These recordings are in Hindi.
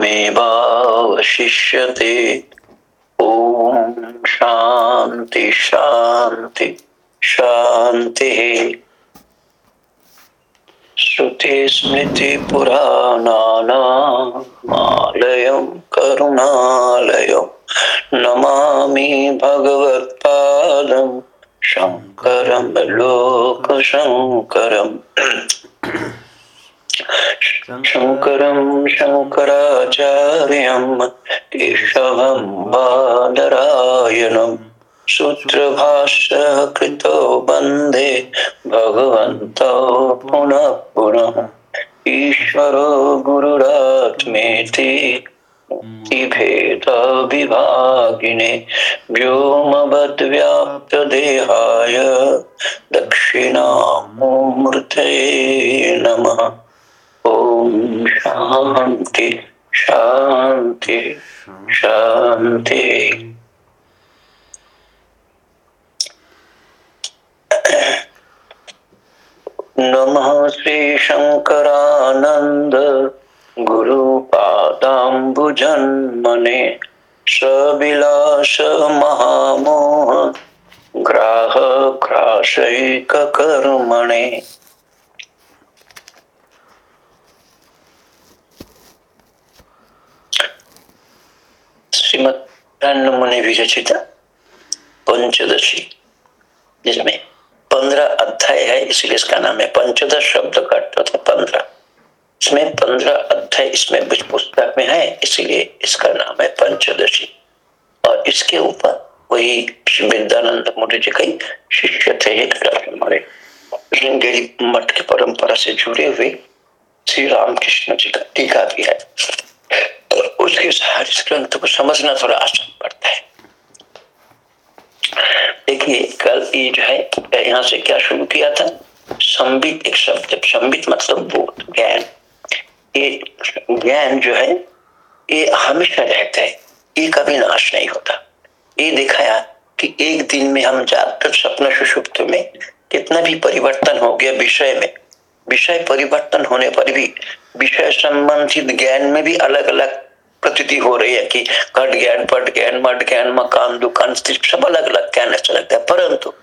तमेवावशिष्यते ॐ शान्ति शान्ति शान्तिः। श्रुतिस्मृतिपुराणानामालयं करुणालयं नमामि भगवत्पादं शङ्करं लोकशङ्करम्। शङ्करं शङ्कराचार्यं केशवं बादरायणम् सूत्रभाष्य कृतो वंदे भगवन्तौ पुनः पुनः ईश्वरो गुरुरात्मेति भेदविभागिने व्योमवद्व्याप्तदेहाय दक्षिणामूर्तये नमः। ॐ शान्ति शान्ति शान्ति नमः श्रीशङ्करानन्द गुरुपादाम्बुजन्मने सविलास महामोह ग्राह ग्रासैककर्मणे श्रीमद विरचित पंचदशी, जिसमें पंद्रह अध्याय है, इसलिए इसका नाम है पंचदश शब्द का अर्थ होता है पंद्रह। इसमें पंद्रह अध्याय इसमें कुछ पुस्तक में है, इसीलिए इसका नाम है पंचदशी। और इसके ऊपर वही विद्यानंद मुनि जी कई शिष्य थे हमारे मठ की परंपरा से जुड़े हुए। श्री रामकृष्ण जी का टीका भी है। उसके साथ इस ग्रंथ को समझना थोड़ा आसान पड़ता है। देखिए, कल ये जो है, यहाँ से क्या शुरू किया था? संबित एक शब्द, संबित मतलब बोध ज्ञान। ये ज्ञान जो है, ये हमेशा रहता है, ये कभी नाश नहीं होता। ये दिखाया कि एक दिन में हम जागृत सपन सुषुप्त में कितना भी परिवर्तन हो गया विषय में, विषय परिवर्तन होने पर भी, विषय संबंधित ज्ञान में भी अलग अलग प्रतीति हो रही है कि घट ज्ञान पट ज्ञान मठ ज्ञान मकान, दुकान सब अलग अलग ज्ञान ऐसा लगता है। परंतु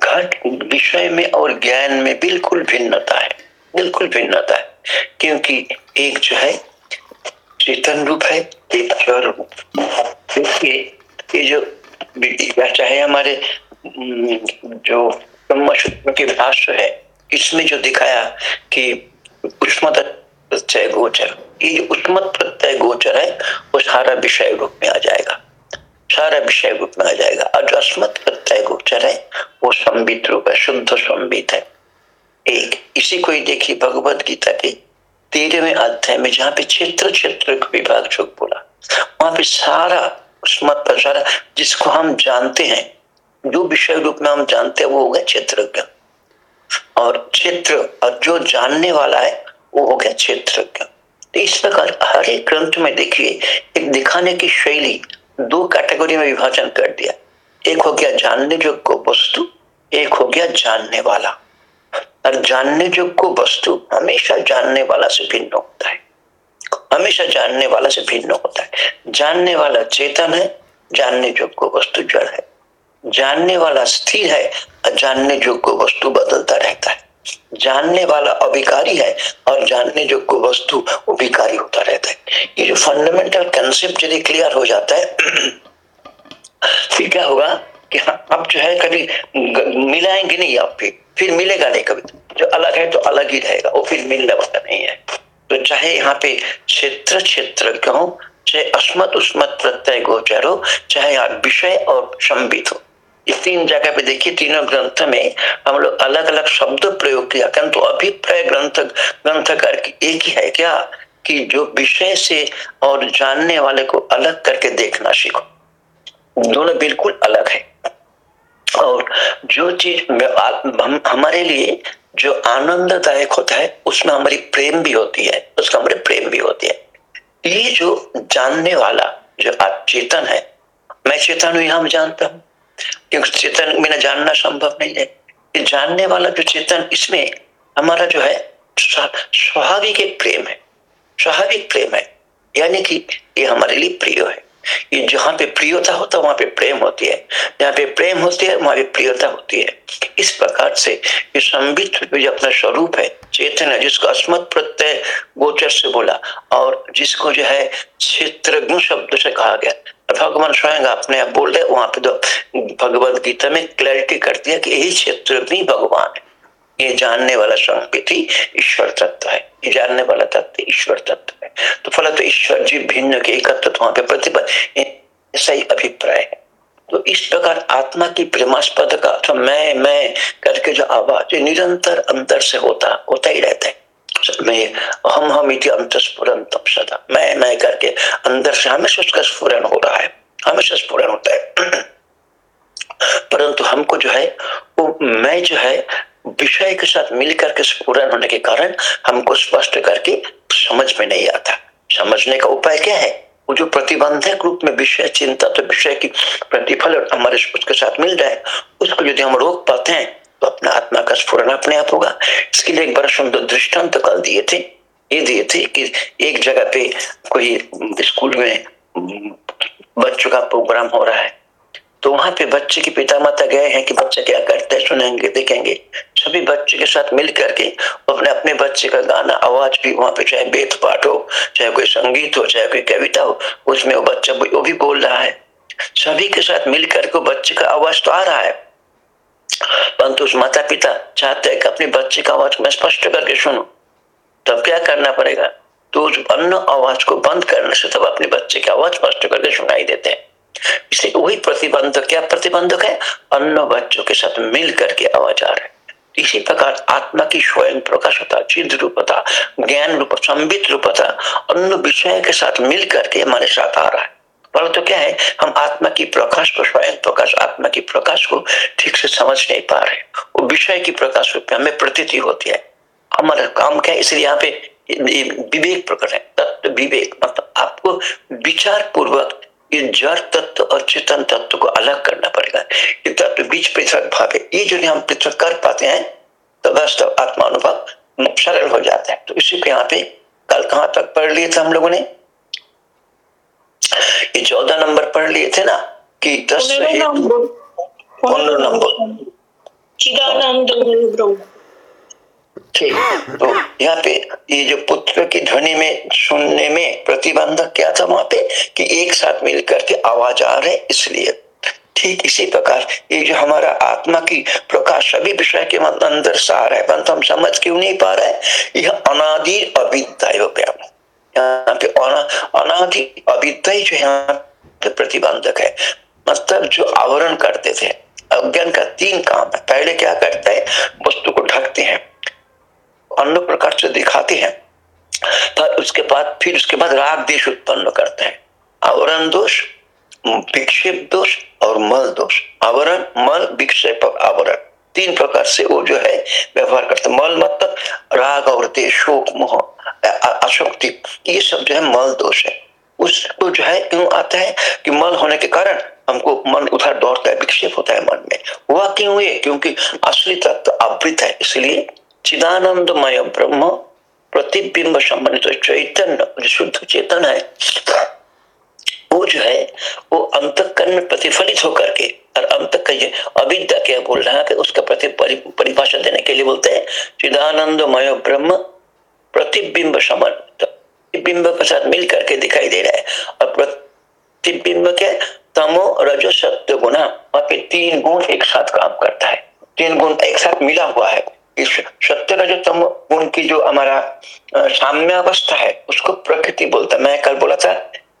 घट विषय में और ज्ञान में बिल्कुल भिन्नता है, बिल्कुल भिन्नता है। क्योंकि एक जो है, चेतन रूप है, एक देखिए ये जो चाहे हमारे जो ब्रह्मसूत्र के भाष्य है, इसमें जो दिखाया कि उष्मत गोचर ये जो उष्मत प्रत्यय गोचर है, वो सारा विषय रूप में आ जाएगा। सारा विषय रूप में आ जाएगा। और जो अस्मत प्रत्यय गोचर है, वो संबित रूप है, शुद्ध संबित है। एक, इसी को ही देखिए भगवत गीता के तेरहवें अध्याय में, जहाँ पे क्षेत्र क्षेत्र विभाग जो बोला। वहाँ पे सारा उसमत पर, सारा जिसको हम जानते हैं, जो विषय रूप में हम जानते हैं, वो हो गया क्षेत्रज्ञ। और क्षेत्र, और जो जानने वाला है, वो हो गया क्षेत्रज्ञ। तो इस प्रकार हर एक ग्रंथ में देखिए, एक दिखाने की शैली दो कैटेगरी में विभाजन कर दिया। एक हो गया जानने योग्य वस्तु, एक हो गया जानने वाला और जानने योग्य वस्तु हमेशा जानने वाला से भिन्न होता है। हमेशा जानने वाला से भिन्न होता है। जानने वाला चेतन है जानने योग्य वस्तु जड़ है। जानने वाला स्थिर है, और जानने योग्य वस्तु बदलता रहता है। जानने वाला अभिकारी है और जानने योग्य वस्तु विकारी होता रहता है। ये जो फंडामेंटल कंसेप्ट यदि क्लियर हो जाता है, फिर क्या होगा कि अब जो है कभी मिलाएँगे नहीं आप फिर फिर मिलेगा नहीं कभी। जो अलग है तो अलग ही रहेगा, वो फिर मिलने वाला नहीं है। तो चाहे यहाँ पे क्षेत्र क्षेत्र हो चाहे अस्मत, उस्मत, प्रत्यय, गोचर हो, चाहे यहाँ विषय और संबित हो। ये तीन जगह पे देखिए तीनों ग्रंथ में हम लोग अलग अलग शब्द प्रयोग किया। किंतु तो अभिप्राय ग्रंथ ग्रंथकार की एक ही है क्या? कि जो विषय से और जानने वाले को अलग करके देखना सीखो। दोनों बिल्कुल अलग है। और जो चीज़ हम, हमारे लिए जो आनंददायक होता है उसमें हमारी प्रेम भी होती है उसका हमारे प्रेम भी होती है। ये जो जानने वाला जो चेतन है मैं चेतन हूँ हम जानता हूँ। क्योंकि चेतन बिना जानना संभव नहीं है। ये जानने वाला जो चेतन, इसमें हमारा जो है स्वाभाविक एक प्रेम है। स्वाभाविक प्रेम है। यानी कि ये हमारे लिए प्रिय है। ये जहाँ पे प्रियता होता है, वहाँ पे प्रेम होती है। जहाँ पे प्रेम होती है, वहाँ पे प्रियता होती है। इस प्रकार से ये संबित जो अपना स्वरूप है, चेतन है, जिसको अस्मत् प्रत्यय गोचर से बोला, और जिसको जो है क्षेत्र शब्द से कहा गया। भगवान स्वयं अपने आप बोल रहे वहाँ पे तो भगवत गीता में क्लैरिटी कर दिया कि यही क्षेत्र भी भगवान है। ये जानने वाला संपिति ईश्वर तत्व है। ये जानने वाला तत्व, ईश्वर तत्व है। तो फल तो ईश्वर जी भिन्न के एकत्व वहाँ पे प्रतिबद्ध ऐसा ही अभिप्राय है। तो इस प्रकार आत्मा की प्रेमास्पद का अथवा मैं मैं करके जो आवाज़ निरंतर अंतर से होता होता ही रहता है। मैं हम हम इति अंत स्फुरंतम सदा मैं मैं करके अंदर से हमेशा उसका स्फुरन हो रहा है, हमेशा स्फुरन होता है। परंतु हमको जो है, वो मैं जो है, विषय के साथ मिलकर के स्फुरन होने के कारण हमको स्पष्ट करके समझ में नहीं आता। समझने का उपाय क्या है? वो जो प्रतिबंधक रूप में विषय चिंता तो विषय की प्रतिफल हमारे उसके साथ मिल जाए उसको यदि हम रोक पाते हैं अपना आत्मा का स्फुरन अपने आप होगा। इसके लिए एक बड़ा सुंदर दृष्टांत कल दिए थे। ये दिए थे कि एक जगह पे कोई स्कूल में बच्चों का प्रोग्राम हो रहा है। तो वहाँ पे बच्चे के पिता माता गए हैं कि बच्चा क्या करते हैं, सुनेंगे, देखेंगे। सभी बच्चे के साथ मिल करके अपने अपने बच्चे का गाना, आवाज़ भी वहाँ पे चाहे वेद पाठ हो, चाहे कोई संगीत हो, चाहे कोई कविता हो, उसमें वो बच्चा वो भी बोल रहा है। सभी के साथ मिल करके बच्चे का आवाज़ तो आ रहा है। परंतु उस माता पिता चाहते हैं कि अपने बच्चे का आवाज़ मैं स्पष्ट करके सुनो। तब क्या करना पड़ेगा? तो उस अन्य आवाज़ को बंद करने से तब अपने बच्चे की आवाज़ स्पष्ट करके सुनाई देते हैं। इसलिए वही प्रतिबंधक, क्या प्रतिबंधक है? अन्य बच्चों के साथ मिल करके आवाज़ आ रहा है। इसी प्रकार आत्मा की स्वयं प्रकाशता चिद रूपता, ज्ञान रूप, संबित रूपता अन्य विषय के साथ मिल करके हमारे साथ आ रहा है। परंतु तो क्या है, हम आत्मा की प्रकाश को, स्वयं प्रकाश, आत्मा की प्रकाश को ठीक से समझ नहीं पा रहे वो विषय की प्रकाश रूप में हमें प्रतीति होती है। हमारा काम क्या है? इसलिए यहाँ पे विवेक प्रकट है। तत्व विवेक मतलब आपको विचार पूर्वक ये जड़ तत्व और चेतन तत्व को अलग करना पड़ेगा। ये तत्व बीच पृथक भाव है। ये जो हम पृथक कर पाते हैं तो वास्तव आत्मानुभव सरल हो जाता है। तो इसी को यहाँ पे कल कहाँ तक पढ़ लिए थे हम लोगों ने? ये चौदह नंबर पढ़ लिए थे ना कि दस नंबर ठीक तो यहाँ पे ये जो पुत्र की ध्वनि में सुनने में प्रतिबंधक क्या था वहाँ पे? कि एक साथ मिल करके आवाज़ आ रहे इसलिए। ठीक इसी प्रकार ये जो हमारा आत्मा की प्रकाश सभी विषय के अंदर से आ रहा है परंतु हम समझ क्यों नहीं पा रहे यह अनादि अविद्या यहाँ पे अनादि अविद्या जो यहाँ पे प्रतिबंधक है मतलब जो आवरण करते थे, अज्ञान का तीन काम है। पहले क्या करते हैं, वस्तु को ढकते हैं, अन्य प्रकार से दिखाते हैं पर उसके बाद फिर उसके बाद राग देश उत्पन्न करते हैं। आवरण दोष, विक्षेप दोष और मल दोष। आवरण, मल, विक्षेप, आवरण। तीन प्रकार से वो जो है व्यवहार करते मल मतलब राग और देश शोक, मोह अशोक्ति, ये सब जो है मल दोष है। उसको जो है क्यों आता है कि मल होने के कारण हमको मन उधर दौड़ता है, विक्षेप होता है मन में। हुआ क्यों है क्योंकि असली तत्व आवृत है, इसलिए चिदानंदमय ब्रह्म प्रतिबिंब संबंधित चैतन्य शुद्ध चेतन है वो जो है, वो अंतकरण में प्रतिफलित होकर के, और अंत का ये अविद्या क्या बोल रहा है कि उसका प्रति परिभाषा देने के लिए बोलते हैं, चिदानंदमय ब्रह्म प्रतिबिंब समन। प्रतिबिंब के साथ मिल करके दिखाई दे रहा है। और प्रतिबिंब क्या तमो रजो सत्य गुना वहाँ पे तीन गुण एक साथ काम करता है। तीन गुण एक साथ मिला हुआ है। इस सत्य रजो रजतम गुण की जो हमारा साम्य अवस्था है, उसको प्रकृति बोलता मैं कल बोला था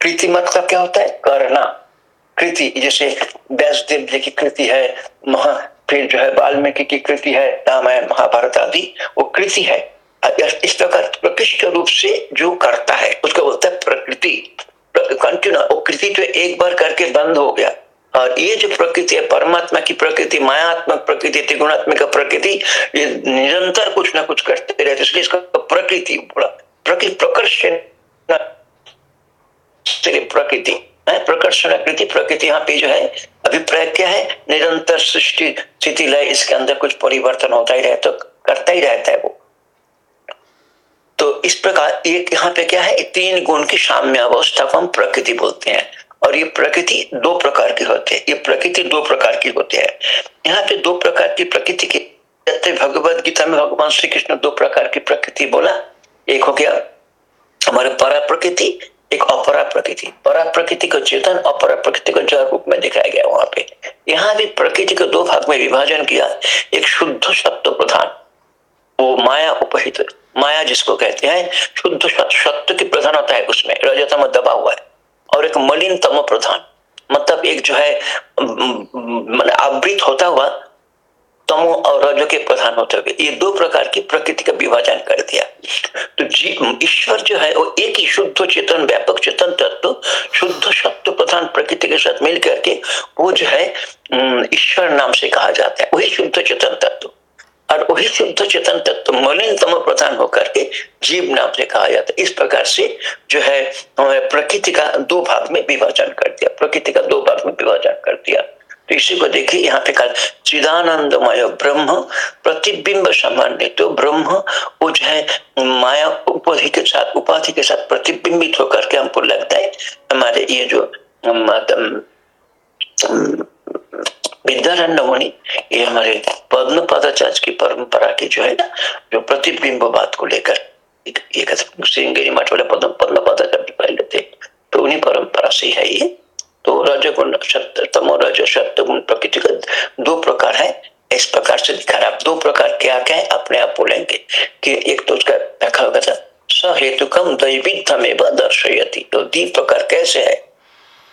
कृति मतलब क्या होता है? करना। कृति, जैसे व्यासदेव जी की कृति है, महा, फिर जो है वाल्मीकि की कृति है, रामायण, महाभारत आदि, वो कृति है। इस प्रकार प्रकृष्ट रूप से जो करता है, उसको बोलता है प्रकृति। कंटिन्यू वो कृति तो एक बार करके बंद हो गया। और ये जो प्रकृति है, परमात्मा की प्रकृति, मायात्मक प्रकृति, त्रिगुणात्मक प्रकृति, ये निरंतर कुछ ना कुछ करते रहते इसलिए इसका प्रकृति प्रकृति प्रकृति प्रकर्षण कृति प्रकृति। यहाँ पे जो है, अभिप्राय क्या है? निरंतर सृष्टि स्थिति लय, इसके अंदर कुछ परिवर्तन होता ही रहता तो करता ही रहता है वो। तो इस प्रकार एक यहाँ पे क्या है? तीन गुण की साम्य अवस्था को हम प्रकृति बोलते हैं। और ये प्रकृति दो प्रकार की होती है। ये प्रकृति दो प्रकार की होती है। यहाँ पे दो प्रकार की प्रकृति की भगवत गीता में भगवान श्री कृष्ण दो प्रकार की प्रकृति बोला। एक हो गया हमारे परा प्रकृति एक अपरा प्रकृति परा प्रकृति को चेतन अपरा प्रकृति को जड़ रूप में दिखाया गया वहाँ पे। यहाँ भी प्रकृति को दो भाग में विभाजन किया। एक शुद्ध सत्व प्रधान, वो माया उपहित, माया जिसको कहते हैं, शुद्ध सत्व की प्रधान होता है उसमें, रजतम दबा हुआ है। और एक मलिन तम प्रधान मतलब एक जो है आवृत होता हुआ तमो और रजो के प्रधान होते हुए ये दो प्रकार की प्रकृति का विभाजन कर दिया। तो जी, ईश्वर जो है वो एक ही शुद्ध चेतन, व्यापक चेतन तत्व, शुद्ध सत्व प्रधान प्रकृति के साथ मिल करके वो जो है ईश्वर नाम से कहा जाता है। वही शुद्ध चेतन तत्व। और वही शुद्ध चेतन तत्व मलिन तम प्रधान होकर के जीव नाम से कहा जाता है। इस प्रकार से जो है प्रकृति का दो भाग में विभाजन कर दिया। प्रकृति का दो भाग में विभाजन कर दिया। तो इसी को देखिए यहाँ पे कल चिदानंदमय ब्रह्म, प्रतिबिंब सामान्य तो ब्रह्म वो जो है, माया उपाधि के साथ, उपाधि के साथ प्रतिबिंबित होकर के हमको लगता है, हमारे ये जो विद्यारण्य मुनि, ये हमारे पद्म पदाचार्य की परंपरा की जो है ना, जो प्रतिबिंब बात को लेकर, एक श्रृंगेरी मठ वाले पद्म पद्म पदाचार्य पहले थे तो उन्हीं परंपरा से है ये। तो रजगुण सत्य तमो रज सत्य गुण प्रकृति का दो प्रकार है। इस प्रकार से दिखा रहा दो प्रकार क्या क्या है, अपने आप बोलेंगे कि एक तो उसका व्याख्या होगा था। सहेतुकम दैविध्यमेव दर्शयति। तो दी प्रकार कैसे है?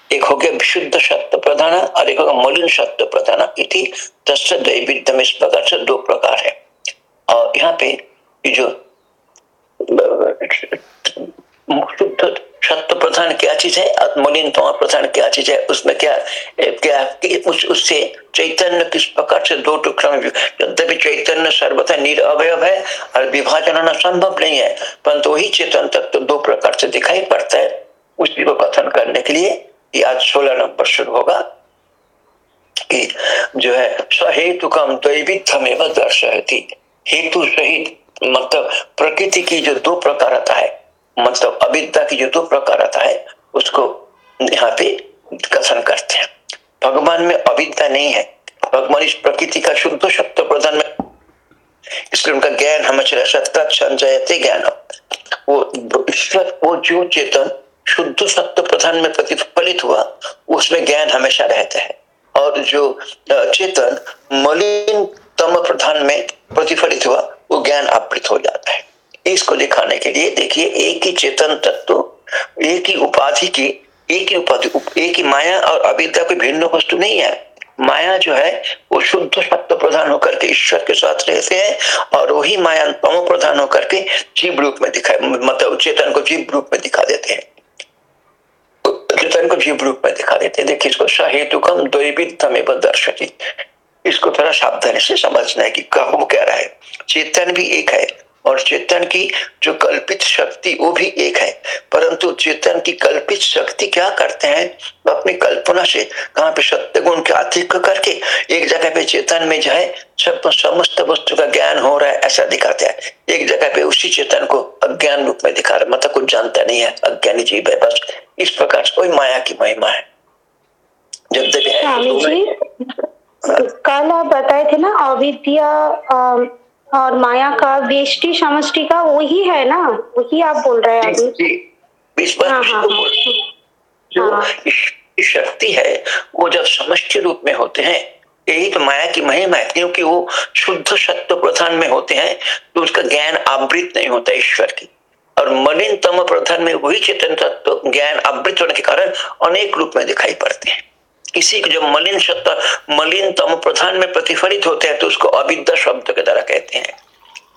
एक हो गया विशुद्ध सत्य प्रधान और एक होगा मलिन सत्य प्रधान इति तस्य दैविध्यम। इस प्रकार से दो प्रकार है। और यहाँ पे जो शुद्ध सत्य प्रधान क्या चीज़ है? मलिन तमा प्रधान क्या चीज़ है? उसमें क्या क्या उस, उससे चैतन्य किस प्रकार से दो टुकड़ा में यद्यपि चैतन्य सर्वथा निरअवय है और विभाजन होना संभव नहीं है, परंतु वही चेतन तत्व तो दो प्रकार से दिखाई पड़ता है। उसी को कथन करने के लिए ये आज सोलह नंबर शुरू होगा कि जो है सहेतु कम दैविध्यमेव दर्शयती। हेतु सहित मतलब प्रकृति की जो दो प्रकार है मतलब अविद्या की जो दो प्रकार आता है, उसको यहाँ पे कथन करते हैं। भगवान में अविद्या नहीं है। भगवान इस प्रकृति का शुद्ध शब्द प्रधान में इसलिए उनका ज्ञान हमेशा सत्ता संजयते ज्ञान। वो ईश्वर, वो जो चेतन शुद्ध सत्य प्रधान में प्रतिफलित हुआ, उसमें ज्ञान हमेशा रहता है। और जो चेतन मलिन तम प्रधान में प्रतिफलित हुआ, वो ज्ञान आवृत हो जाता है। इसको दिखाने के लिए देखिए, एक ही चेतन तत्व, एक ही उपाधि की, एक ही उपाधि एक ही माया और अविद्या कोई भिन्न वस्तु नहीं है। माया जो है, वो शुद्ध सत्य प्रधान होकर के ईश्वर के साथ रहते हैं और वही माया तमो प्रधान होकर के जीव रूप में दिखाए मतलब चेतन को जीव रूप में दिखा देते हैं। चेतन को जीव रूप में दिखा देते हैं। देखिए, इसको सहेतु कम द्वैविध्यमें दर्शती इसको थोड़ा सावधानी से समझना है कि कहो क्या रहा है। चेतन भी एक है। और चेतन की जो कल्पित शक्ति वो भी एक है। परंतु चेतन की कल्पित शक्ति क्या करते हैं? अपनी कल्पना से कहाँ पे सत्य गुण के अधिक करके एक जगह पे चेतन में जो है सब समस्त वस्तु का ज्ञान हो रहा है ऐसा दिखाते हैं। एक जगह पे उसी चेतन को अज्ञान रूप में दिखा रहा मतलब कुछ जानता नहीं है अज्ञानी जीव है बस इस प्रकार से कोई माया की महिमा है। जब तक है तो कल आप बताए थे ना अविद्या और माया का वेष्टि समष्टि का वही है ना? वही आप बोल रहे हैं अभी। हाँ, हाँ, हाँ, जो शक्ति है वो जब समष्टि रूप में होते हैं यही तो माया की महिमा है क्योंकि वो शुद्ध सत्य प्रधान में होते हैं तो उसका ज्ञान आवृत नहीं होता ईश्वर की। और मलिन तम प्रधान में वही चेतन तत्व ज्ञान आवृत होने के कारण अनेक रूप में दिखाई पड़ते हैं। किसी को जब मलिन सत्ता मलिन तम प्रधान में प्रतिफलित होते हैं तो उसको अविद्या शब्द के द्वारा कहते हैं।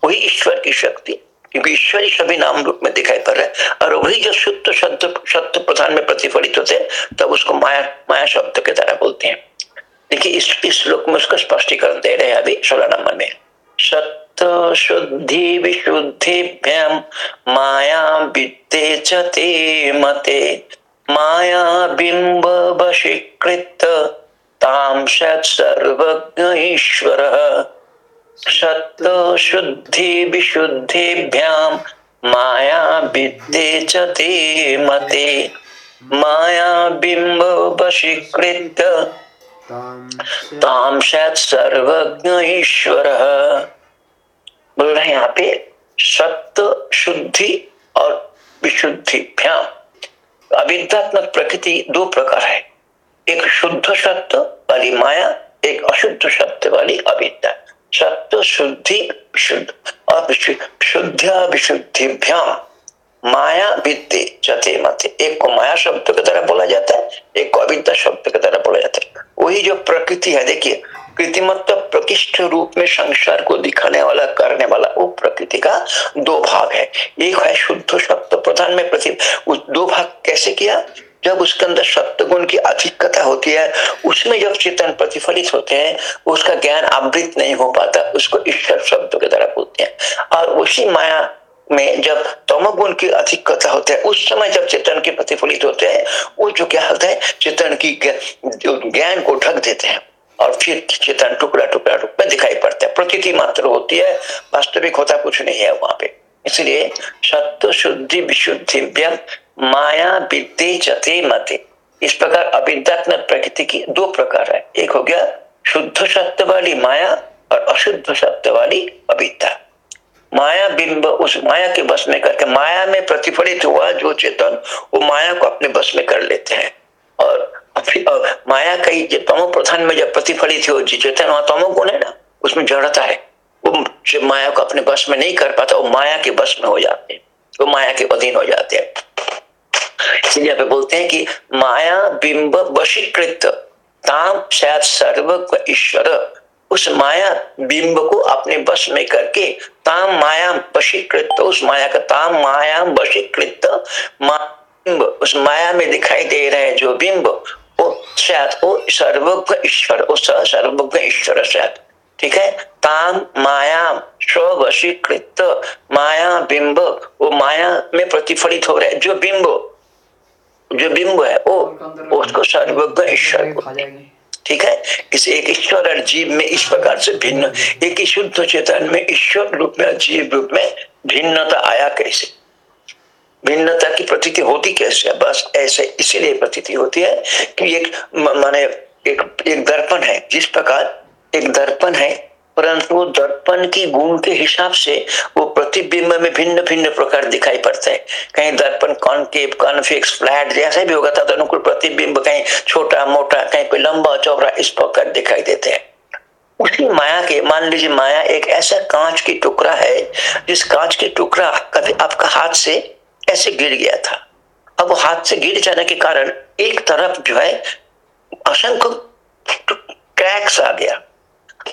वही ईश्वर की शक्ति, क्योंकि ईश्वर ही सभी नाम रूप में दिखाई पड़ रहा है। और वही जो शुद्ध शब्द सत्य प्रधान में प्रतिफलित होते हैं, तब उसको माया माया शब्द के द्वारा बोलते हैं। देखिए, इस इस श्लोक में उसका स्पष्टीकरण दे रहे हैं अभी सोलह नंबर में। सत्य शुद्धि विशुद्धिभ्याम माया विद्ये चे मते। मायाबिम्ब वशीकृत तां सर्वज्ञ ईश्वरः सत्तशुद्धि विशुद्धिभ्यां माया विद्ये च ते मते। माया बिंब वशीकृत ताम सर्वज्ञ ईश्वर बोल रहे यहाँ पे सत्य शुद्धि और विशुद्धि भ्याम अविद्यात्मक प्रकृति दो प्रकार है। एक शुद्ध सत्य वाली माया, एक अशुद्ध सत्य वाली अविद्या। सत्य शुद्धि शुद्ध और शुद्ध विशुद्धिभ्याम माया विद्य चते मते। एक को माया शब्द के द्वारा बोला जाता है, एक को अविद्या शब्द के द्वारा बोला जाता है। वही जो प्रकृति है, देखिए कृतिमत्व प्रकृष्ट रूप में संसार को दिखाने वाला, करने वाला, वो प्रकृति का दो भाग है। एक है शुद्ध शब्द प्रधान में प्रति दो भाग कैसे किया? जब उसके अंदर सत्य गुण की अधिकता होती है, उसमें जब चेतन प्रतिफलित होते हैं, उसका ज्ञान आवृत नहीं हो पाता, उसको ईश्वर शब्द के द्वारा बोलते हैं। और उसी माया में जब तमोगुण की अधिकता होते हैं, उस समय जब चेतन के प्रतिफलित होते हैं, वो जो क्या होता है? चेतन की ज्ञान को ढक देते हैं। और फिर चेतन टुकड़ा टुकड़ा रूप में दिखाई पड़ता है। प्रकृति मात्र होती है, वास्तविक होता कुछ नहीं है वहाँ पे। इसलिए सत्य शुद्धि विशुद्धि माया विद्य चते मते। इस प्रकार अविद्यात्मक प्रकृति की दो प्रकार है। एक हो गया शुद्ध सत्य वाली माया और अशुद्ध सत्य वाली अविद्या। माया बिंब उस माया के बस में करके, माया में प्रतिफलित हुआ जो चेतन, वो माया को अपने बस में कर लेते हैं। और माया का ही तमो प्रधान में जब प्रतिफलित हो चेतन वहाँ तमो गुण है ना, उसमें जड़ता है। वो माया को अपने बस में नहीं कर पाता, वो माया के बस में हो जाते हैं। वो माया के अधीन हो जाते हैं। इसलिए पे बोलते हैं कि माया बिंब वशीकृत, ताम शायद सर्व ईश्वर। उस माया बिंब को अपने बस में करके ताम माया वशीकृत, उस माया का ताम माया वशीकृत बिंब, उस माया में दिखाई दे रहे जो बिंब वो शायद वो सर्वज्ञ ईश्वर वो सर्वज्ञ ईश्वर शायद ठीक है? ताम माया स्वशीकृत माया बिंब वो माया में प्रतिफलित हो रहे जो बिंब जो बिंब है वो उसको सर्वज्ञ ईश्वर ठीक है? इस एक ईश्वर और जीव में इस प्रकार से भिन्न। एक ही शुद्ध चेतन में ईश्वर रूप में जीव रूप में भिन्नता आया कैसे? भिन्नता की प्रतीति होती कैसे है? बस ऐसे, इसीलिए प्रतीति होती है कि एक माने एक एक दर्पण है, जिस प्रकार एक दर्पण है, परंतु दर्पण की गुण के हिसाब से वो प्रतिबिंब में भिन्न भिन्न प्रकार दिखाई पड़ते हैं। कहीं दर्पण कॉनकेव, कॉन्फिक्स, फ्लैट जैसे भी होगा था तो अनुकूल प्रतिबिंब कहीं छोटा, मोटा, कहीं कोई लंबा, चौड़ा, इस प्रकार दिखाई देते हैं। उसी माया के, मान लीजिए माया एक ऐसा कांच की टुकड़ा है, जिस कांच की टुकड़ा कभी आपका हाथ से ऐसे गिर गया था। अब वो हाथ से गिर जाने के कारण एक तरफ़ जो है असंख्य क्रैक्स आ गया।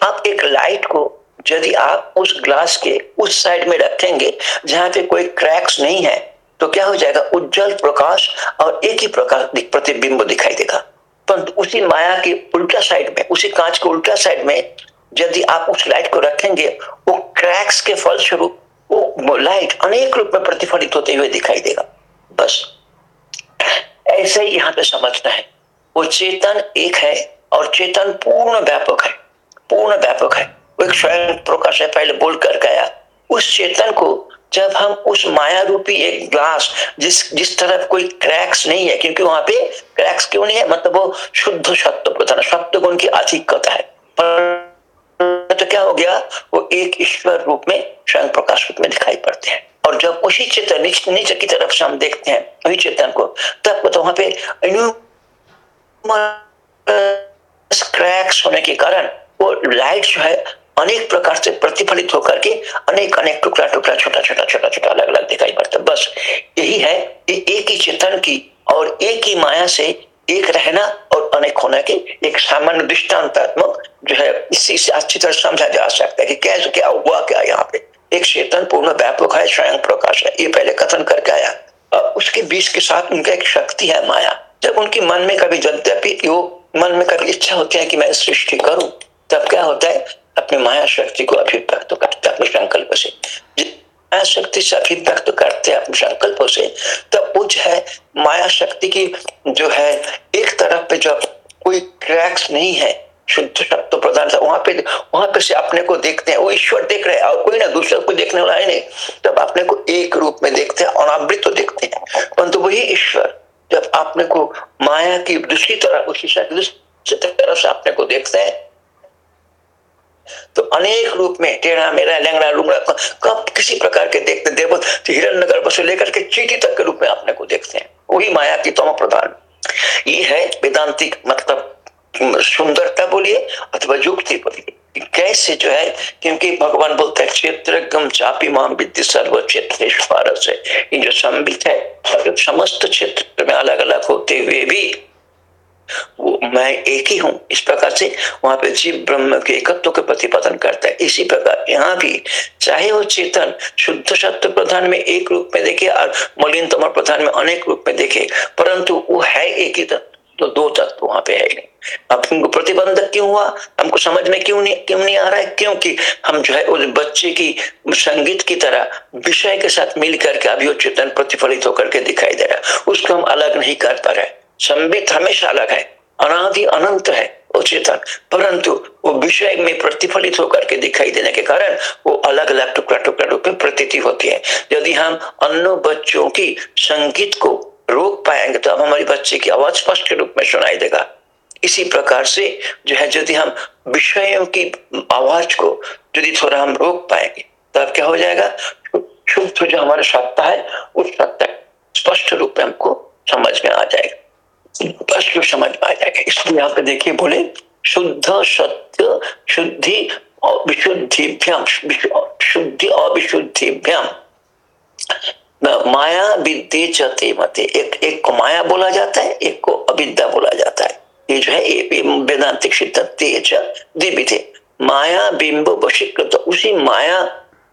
आप एक लाइट को यदि आप उस ग्लास के उस साइड में रखेंगे, जहाँ पे कोई क्रैक्स नहीं है तो क्या हो जाएगा? उज्जवल प्रकाश और एक ही प्रकाश प्रतिबिंब दिखाई देगा। परंतु उसी माया के उल्टा साइड में, उसी कांच के उल्टा साइड में यदि आप उस लाइट को रखेंगे, वो क्रैक्स के फलस्वरूप लाइट अनेक रूप में प्रतिफलित होते हुए दिखाई देगा। बस, ऐसे ही यहाँ पे समझना है। वो चेतन एक है और चेतन पूर्ण व्यापक है। पूर्ण व्यापक है। वो एक स्वयं प्रकाश है पहले बोल कर गया। उस चेतन को जब हम उस माया रूपी एक ग्लास जिस जिस तरफ़ कोई क्रैक्स नहीं है, क्योंकि वहाँ पे क्रैक्स क्यों नहीं है? मतलब वो शुद्ध सत्य प्रधान सत्य गुण की अधिकता है। तो क्या हो गया? वो एक ईश्वर रूप में स्वयं प्रकाश रूप में दिखाई पड़ते हैं। और जब उसी चेतन नीचे की तरफ़ से हम देखते हैं वही चेतन को, तब तो वहाँ पे क्रैक्स होने के कारण वो लाइट जो है, अनेक प्रकार से प्रतिफलित होकर के अनेक अनेक टुकड़ा टुकड़ा, छोटा छोटा छोटा छोटा अलग अलग दिखाई पड़ता है। बस यही है कि एक ही चेतन की और एक ही माया से एक रहना और अनेक होने की एक सामान्य दृष्टांतात्मक जो है इसी से अच्छी तरह समझा जा सकता है कि कैसे, क्या हुआ, क्या यहाँ पे। एक चेतन पूर्ण व्यापक है, स्वयं प्रकाश है। ये पहले कथन करके आया। और उसके बीच के साथ उनका एक शक्ति है माया। जब उनके मन में कभी यद्यपि वो मन में कभी इच्छा होती है कि मैं सृष्टि करूँ, तब क्या होता है? अपनी माया शक्ति को अभिव्यक्त करते अपने संकल्प से। शक्ति से अभिव्यक्त करते अपने संकल्प से। तब वो जो है माया शक्ति की जो है, एक तरफ़ पे जब कोई क्रैक्स नहीं है, शुद्ध सत्व प्रधान था वहाँ पे वहाँ पे से अपने को देखते हैं, वो ईश्वर देख रहे हैं, और कोई ना दूसरे को देखने वाला है नहीं। तब अपने को एक रूप में देखते हैं, अनावृत तो देखते हैं। परंतु वही ईश्वर, जब अपने को माया की दूसरी तरह उसी तरह से अपने को देखते हैं तो अनेक रूप में, टेढ़ा मेरा लंगड़ा, लुंगड़ा किसी प्रकार के देखते देव तो हिरण नगर से लेकर के चीटी तक के रूप में अपने को देखते हैं। वही माया की तम प्रधान। ये है वेदांतिक मतलब सुंदरता बोलिए अथवा युक्ति बोलिए। कैसे जो है, क्योंकि भगवान बोलते हैं क्षेत्र गम चापी माम विद्य सर्व क्षेत्र जो संबित है समस्त क्षेत्र में अलग अलग होते हुए भी वो मैं एक ही हूँ। इस प्रकार से वहाँ पे जीव, ब्रह्म के एकत्व के प्रतिपादन करता है। इसी प्रकार यहाँ भी चाहे वो चेतन, शुद्ध सत्य प्रधान में एक रूप में देखे और मलिन तमर प्रधान में अनेक रूप में देखे, परंतु वो है एक ही तत्व तो दो तत्व वहाँ पे है नहीं। अब प्रतिबंधक क्यों हुआ? हमको समझ में क्यों नहीं क्यों नहीं आ रहा है? क्योंकि हम जो है उस बच्चे की, संगीत की तरह विषय के साथ मिल करके अभी वो चेतन प्रतिफलित होकर के दिखाई दे रहा है। उसको हम अलग नहीं कर पा रहे। संबित हमेशा अलग है। अनादि अनंत है वो चेतन परंतु वो विषय में प्रतिफलित होकर के दिखाई देने के कारण वो अलग अलग टुकड़ा टुकड़ा रूप में प्रतीति होती है। यदि हम अन्य बच्चों की संगीत को रोक पाएँगे तो अब हमारी बच्चे की आवाज़ स्पष्ट के रूप में सुनाई देगा। इसी प्रकार से जो है, यदि हम विषयों की आवाज़ को यदि थोड़ा हम रोक पाएँगे तब क्या हो जाएगा? शुद्ध जो हमारा सत्ता है, उस सत्ता स्पष्ट रूप में हमको समझ में आ जाएगा। स्पष्ट समझ में आ जाएगा। इसलिए यहाँ पे देखिए बोले, शुद्ध सत्य, शुद्धि और विशुद्धिभ्याम शुद्धि और विशुद्धिभ्याम। माया विद्य चते मते। एक एक को माया बोला जाता है, एक को अविद्या बोला जाता है। ये जो है वेदांतिक सिद्ध थे माया बिंब वशीकृत। उसी माया,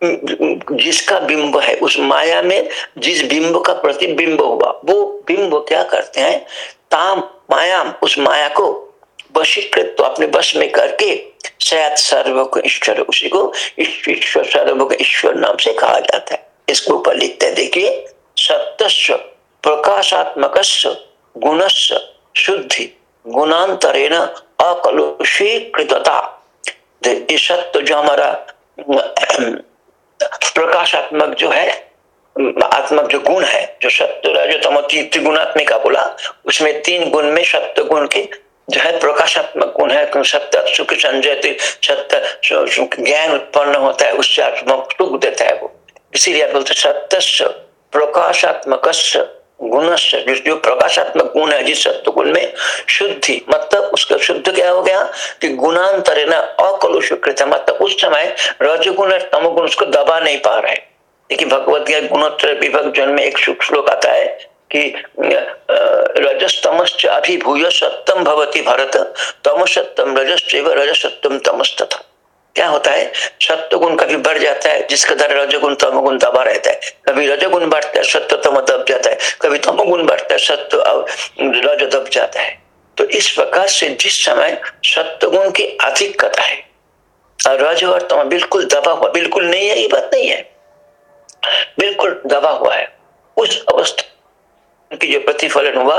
जिसका बिंब है, उस माया में जिस बिंब का प्रतिबिंब हुआ, वो बिंब क्या करते हैं? ताम मायाम उस माया को वशीकृत तो अपने बस में करके शायद सर्व को ईश्वर उसी को ईश्वर सर्व को ईश्वर नाम से कहा जाता है। इसके ऊपर लिखते हैं, देखिए सत्य प्रकाशात्मक गुणस्य शुद्धि, गुणांतरेण अकलुषीकृतता। ये सत्य जो हमारा प्रकाशात्मक जो है आत्मक जो गुण है, जो सत्य, जो तमो त्रिगुणात्मिका बोला, उसमें तीन गुण में सत्य गुण के जो है प्रकाशात्मक गुण है सत्य, सुख, संजय सत्य ज्ञान उत्पन्न होता है, उससे आत्मक सुख देता है वो। इसीलिए आप बोलते सत्य प्रकाशात्मक गुण जो प्रकाशात्मक गुण है, जिस सत्य गुण में शुद्धि मतलब उसका शुद्ध क्या हो गया कि गुणांतर न अकलुषकृत मतलब उस समय रजगुण और तमगुण उसको दबा नहीं पा रहे। देखिए, भगवत गीता गुणोत्तर विभक्त जन्म में एक श्लोक आता है कि रजस्तमश्च अभिभूय सत्यम भवती भरत तम सत्यम रजस्व रजसत्यम तमस्तथा। क्या होता है? सत्य गुण कभी बढ़ जाता है, जिसके द्वारा रजगुण, तमगुण दबा रहता है। कभी रजगुण बढ़ता है सत्य तम दब जाता है। कभी तमगुण बढ़ता है सत्य रज दब जाता है। तो इस प्रकार से जिस समय सत्य गुण की अधिकता है, और रज और तम बिल्कुल दबा हुआ, बिल्कुल नहीं है, ये बात नहीं है। बिल्कुल दबा हुआ है। उस अवस्था की जो प्रतिफलन हुआ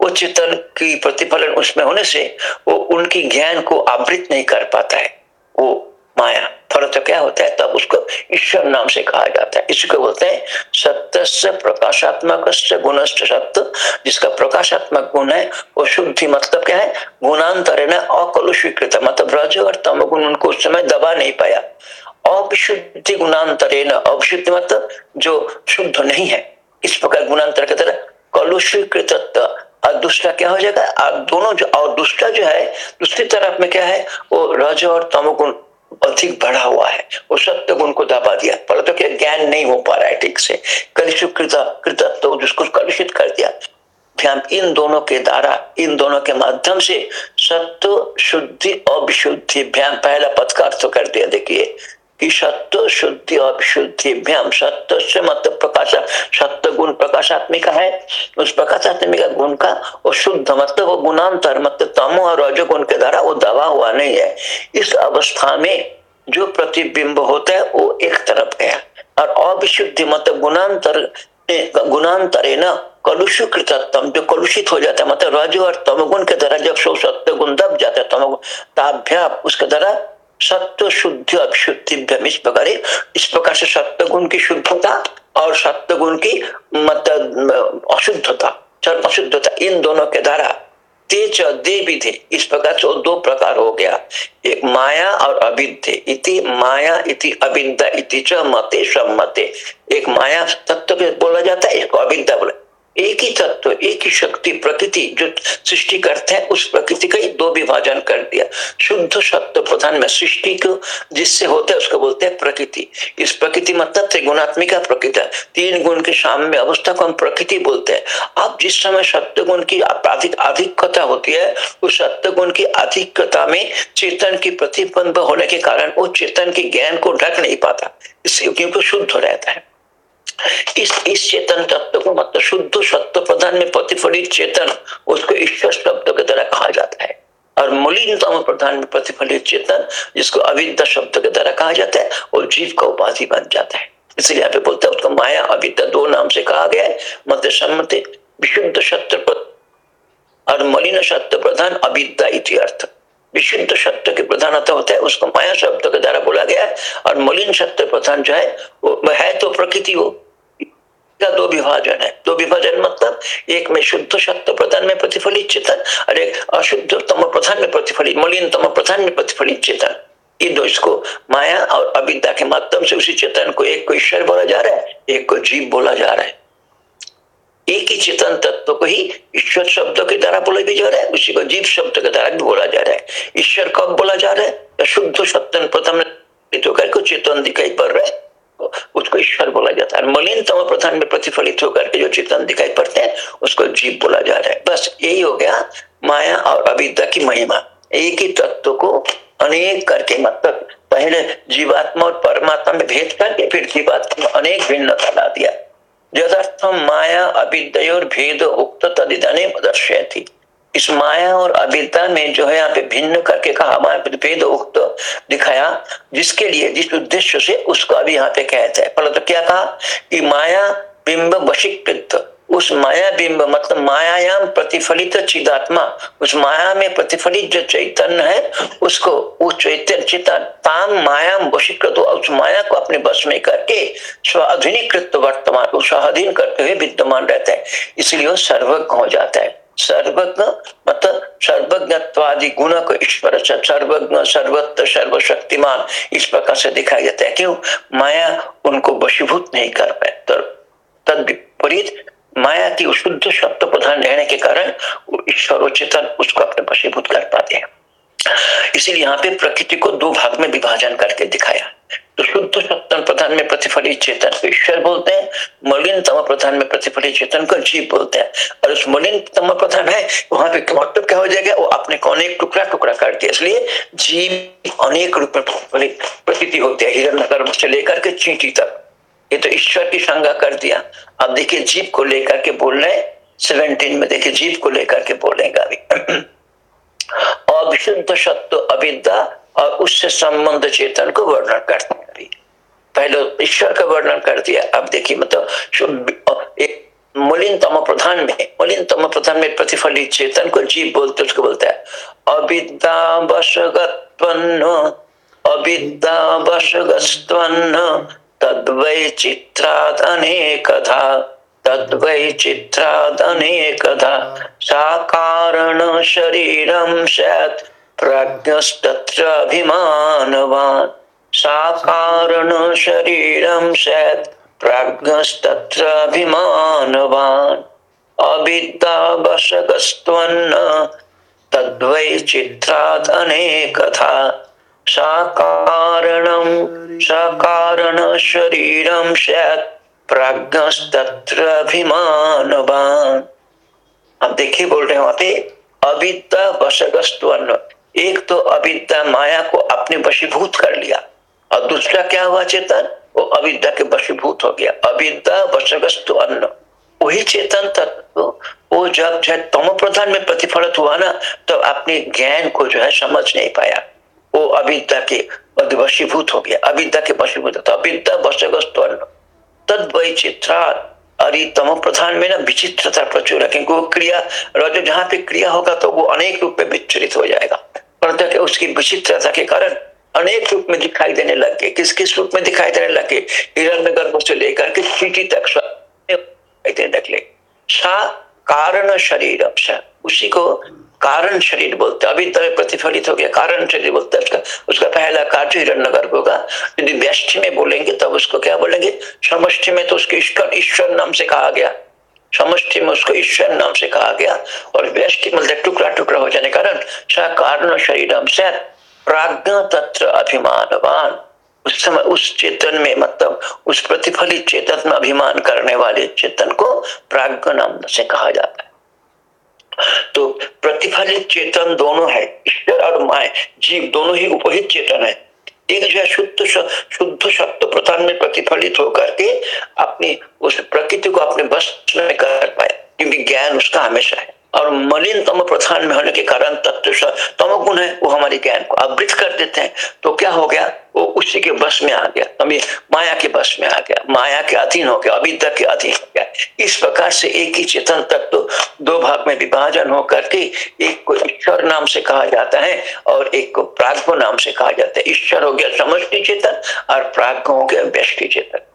वो चितन की प्रतिफलन उसमें होने से वो उनकी ज्ञान को आवृत नहीं कर पाता है। वो माया फल तो क्या होता है? तब उसको ईश्वर नाम से कहा जाता है। इसको बोलते हैं सत्य प्रकाशात्मक गुण सत्य जिसका प्रकाशात्मक गुण है, वो शुद्धि मतलब क्या है? गुणांतर है अकलुषीकृत मतलब रज और तम गुण उनको उस समय दबा नहीं पाया। अविशुद्धि गुणांतरे न, अविशुद्धि मतलब जो शुद्ध नहीं है। इस प्रकार गुणांतर की तरह कलुषीकृत और दूसरा क्या हो जाएगा? और दोनों जो और दूसरा जो है, दूसरी तरफ़ में क्या है? वो रज और तमोगुण अधिक बढ़ा हुआ है। वो सत्य गुण को दबा दिया। पर तो क्या ज्ञान नहीं हो पा रहा है ठीक से। कलुषित कृतत्व जिसको कलुषित कर दिया। ध्यान इन दोनों के द्वारा, इन दोनों के माध्यम से सत्य शुद्धि और विशुद्धि पहला पद का अर्थ कर दिया। देखिए कि सत्य शुद्धि और भ्याम सत्य से मतलब प्रकाश सत्य गुण प्रकाशात्मिका है। उस प्रकाशात्मिका गुण का वो शुद्ध मतलब वो गुणांतर मतलब तमो और रजोगुण के द्वारा वो दबा हुआ नहीं है। इस अवस्था में जो प्रतिबिंब होता है, वो एक तरफ़ गया। और अविशुद्धि मतलब गुणांतर गुणांतरे न कलुषीकृतम जो कलुषित हो जाता है मतलब रज और तमगुण के द्वारा जब सो सत्य गुण दब जाता है, तमगुण, ताभ्या, उसके द्वारा सत्य शुद्ध अभिशुद्धि इस प्रकार इस प्रकार से सत्य गुण की शुद्धता और सत्य गुण की मतलब अशुद्धता अशुद्धता, इन दोनों के द्वारा तेज दे विधे इस प्रकार से दो प्रकार हो गया। एक माया और अविद्य, इति माया, इति अविद्या, इति च मते सम्मते एक माया तत्व बोला जाता है, इसको अविद्या बोला एक ही तत्व, एक ही शक्ति, प्रकृति जो सृष्टि करते हैं, उस प्रकृति का ही दो विभाजन कर दिया। शुद्ध सत्य प्रधान में सृष्टि को जिससे होता है, उसको बोलते हैं प्रकृति। इस प्रकृति मतलब त्रिगुणात्मिका प्रकृति तीन गुण के सामने अवस्था को हम प्रकृति बोलते हैं। अब जिस समय सत्य गुण की अधिक अधिकता होती है, उस सत्य गुण की अधिकता में चेतन की प्रतिबंध होने के कारण वो चेतन के ज्ञान को ढक नहीं पाता। इससे क्योंकि शुद्ध रहता है। इस इस चेतन तत्व को मतलब शुद्ध सत्य प्रधान में प्रतिफलित चेतन, उसको ईश्वर शब्द के द्वारा कहा जाता है। और मलिनतम प्रधान में प्रतिफलित चेतन, जिसको अविद्या शब्द के द्वारा कहा जाता है, वो जीव का उपाधि बन जाता है। इसलिए यहाँ पे बोलते हैं, उसको माया, अविद्या दो नाम से कहा गया है, मध्य सम्मति विशुद्ध सत्य और मलिन सत्य प्रधान, अविद्या अर्थ। विशुद्ध सत्य के प्रधानता होता है, उसको माया शब्द के द्वारा बोला गया है, और मलिन सत्य प्रधान जो है, वो है तो प्रकृति वो। का दो विभाजन है। दो विभाजन मतलब एक में शुद्ध सत्य प्रधान में प्रतिफलित चेतन और एक अशुद्ध तम प्रधान में प्रतिफलित मलिन तम प्रधान में प्रतिफलित चेतन ये दो इसको माया और अविद्या के माध्यम से उसी चेतन को एक को ईश्वर बोला जा रहा है, एक को जीव बोला जा रहा है। एक ही चेतन तत्व को ही ईश्वर शब्द के द्वारा बोला भी जा रहा है, उसी को जीव शब्द के द्वारा भी बोला जा रहा है। ईश्वर कब बोला जा रहा है? शुद्ध सत्यन प्रथम होकर को चेतन दिखाई पड़ रहा है, उसको ईश्वर बोला जाता है। मलिन तम प्रधान में प्रतिफलित होकर के जो चेतन दिखाई पड़ते हैं, उसको जीव बोला जा रहा है। बस यही हो गया माया और अविद्या की महिमा। एक ही तत्व को अनेक करके मतलब पहले जीवात्मा और परमात्मा में भेद करके फिर जीवात्मा अनेक भिन्नता ला दिया। यदर्थम माया अविद्योर भेद उक्त तदिदने दर्शय थी इस माया और अविद्या में जो है यहाँ पे भिन्न करके कहा, हमारे भेद उक्त दिखाया, जिसके लिए, जिस उद्देश्य से उसको अभी यहाँ पे कहते हैं। पहले तो क्या कहा? कि माया बिंब वशीकृत। उस माया बिंब मतलब मायायाम प्रतिफलित चिदात्मा, उस माया में प्रतिफलित जो चैतन्य है, उसको, वो चैतन्य चिता, ताम, मायाम, वशीकृत उस माया को अपने बस में करके स्वाधीनिकृत वर्तमान स्वाधीन करते हुए विद्यमान रहता है। इसलिए वो सर्वज्ञ हो जाता है। सर्वज्ञ मतलब सर्वज्ञत्वादि गुण को ईश्वर सर्वज्ञ, सर्वत्र सर्वशक्तिमान इस प्रकार से दिखाया जाता है। क्यों? माया उनको वशीभूत नहीं कर पाए। तो तद विपरीत माया की शुद्ध शब्द प्रधान रहने के कारण ईश्वर और चेतन उसको अपने वशीभूत कर पाते हैं। इसीलिए यहाँ पे प्रकृति को दो भाग में विभाजन करके दिखाया। तो शुद्ध सत्तन प्रधान में प्रतिफलित चेतन को ईश्वर बोलते हैं, मलिन तम प्रधान में प्रतिफलित चेतन को जीव बोलते हैं। और उस मलिन तम प्रधान है, वहाँ पे मतलब क्या हो जाएगा? वो अपने को अनेक टुकड़ा टुकड़ा कर दिया इसलिए जीव अनेक रूप में प्रतिफलित प्रकृति होती है हिरण से लेकर के चींटी तक। ये तो ईश्वर की संज्ञा कर दिया। अब देखिए जीव को लेकर के बोल रहे सेवेंटीन में देखिए जीव को लेकर के बोलेगा अभी। अविशुद्ध सत्व अविद्या और उससे संबंध चेतन को वर्णन करते हैं अभी। पहले ईश्वर का वर्णन कर दिया, अब देखिए मतलब एक मलिन तम प्रधान में मलिन तम प्रधान में प्रतिफलित चेतन को जीव बोलते, उसको बोलता है अविद्या अविद्या तद्वै चित्राद अनेकधा तद्वै चित्राद अनेकधा साकारण शरीरम स्यात् प्रज्ञस्तत्र अभिमानवान्। साकारण शरीरम स्यात् प्राज्ञस्तत्र अभिमानवान्। अविद्यावशगस्त्वन्न, तद्वै चित्रात् अनेकथा साकारणं साकारण शरीरं स्यात् अब देखिए बोल रहे हैं वहाँ पे, अविद्या वशगस्तवन्न एक तो अविद्या माया को अपने वशीभूत कर लिया, और दूसरा क्या हुआ चेतन? वो अविद्या के वशीभूत हो गया। अविद्या वशगस्तु अन्न। वही चेतन तत्व वो जब जो तम प्रधान में प्रतिफलित हुआ ना तो अपने ज्ञान को जो है समझ नहीं पाया। वो अविद्या के वशीभूत हो गया अविद्या के वशीभूत तो अविद्या वशगस्तु अन्न तद वही चित्रात और ये तमो प्रधान में ना विचित्रता प्रचुर है क्योंकि वो क्रिया, रजो जहाँ पे क्रिया होगा तो वो अनेक रूप में विचलित हो जाएगा। परंतु उसकी विचित्रता के कारण अनेक रूप में दिखाई देने लग गए। किस किस रूप में दिखाई देने लगे हिरण्य गर्भ से लेकर के चीटी तक देने लगे सा कारण शरीर उसी को कारण शरीर बोलते अभी तो प्रतिफलित हो गया। कारण शरीर बोलते उसका। उसका पहला कार्य हिरण्य होगा। यदि व्यष्टि में बोलेंगे, तब उसको क्या बोलेंगे? समष्टि में तो उसके ईश्वर ईश्वर नाम से कहा गया। समष्टि में उसको ईश्वर नाम से कहा गया। और व्यष्टि मतलब टुकड़ा टुकड़ा हो जाने कारण कारण शरीर प्राज्ञ तत्र अभिमानवान। उस समय, उस चेतन में मतलब उस प्रतिफलित चेतन में अभिमान करने वाले चेतन को प्राज्ञ नाम से कहा जाता है। तो प्रतिफलित चेतन दोनों है, ईश्वर और माए जीव दोनों ही उपहित चेतन है। एक जो है शुद्ध शुद्ध शब्द प्रधान में प्रतिफलित होकर के अपनी उस प्रकृति को अपने बस में कर पाए, क्योंकि ज्ञान उसका हमेशा है। और मलिन तम प्रधान में होने के कारण तत्व तम गुण है, वो हमारे ज्ञान को आवृत कर देते हैं। तो क्या हो गया? वो उसी के बस में आ गया। हमें माया के बस में आ गया। माया के अधीन हो गया अविद्या के अधीन हो गया। इस प्रकार से एक ही चेतन तत्व तो दो भाग में विभाजन हो करके एक को ईश्वर नाम से कहा जाता है और एक को प्राग्ञ नाम से कहा जाता है। ईश्वर हो गया समष्टि चेतन और प्राग्ञ हो गया व्यष्टि चेतन।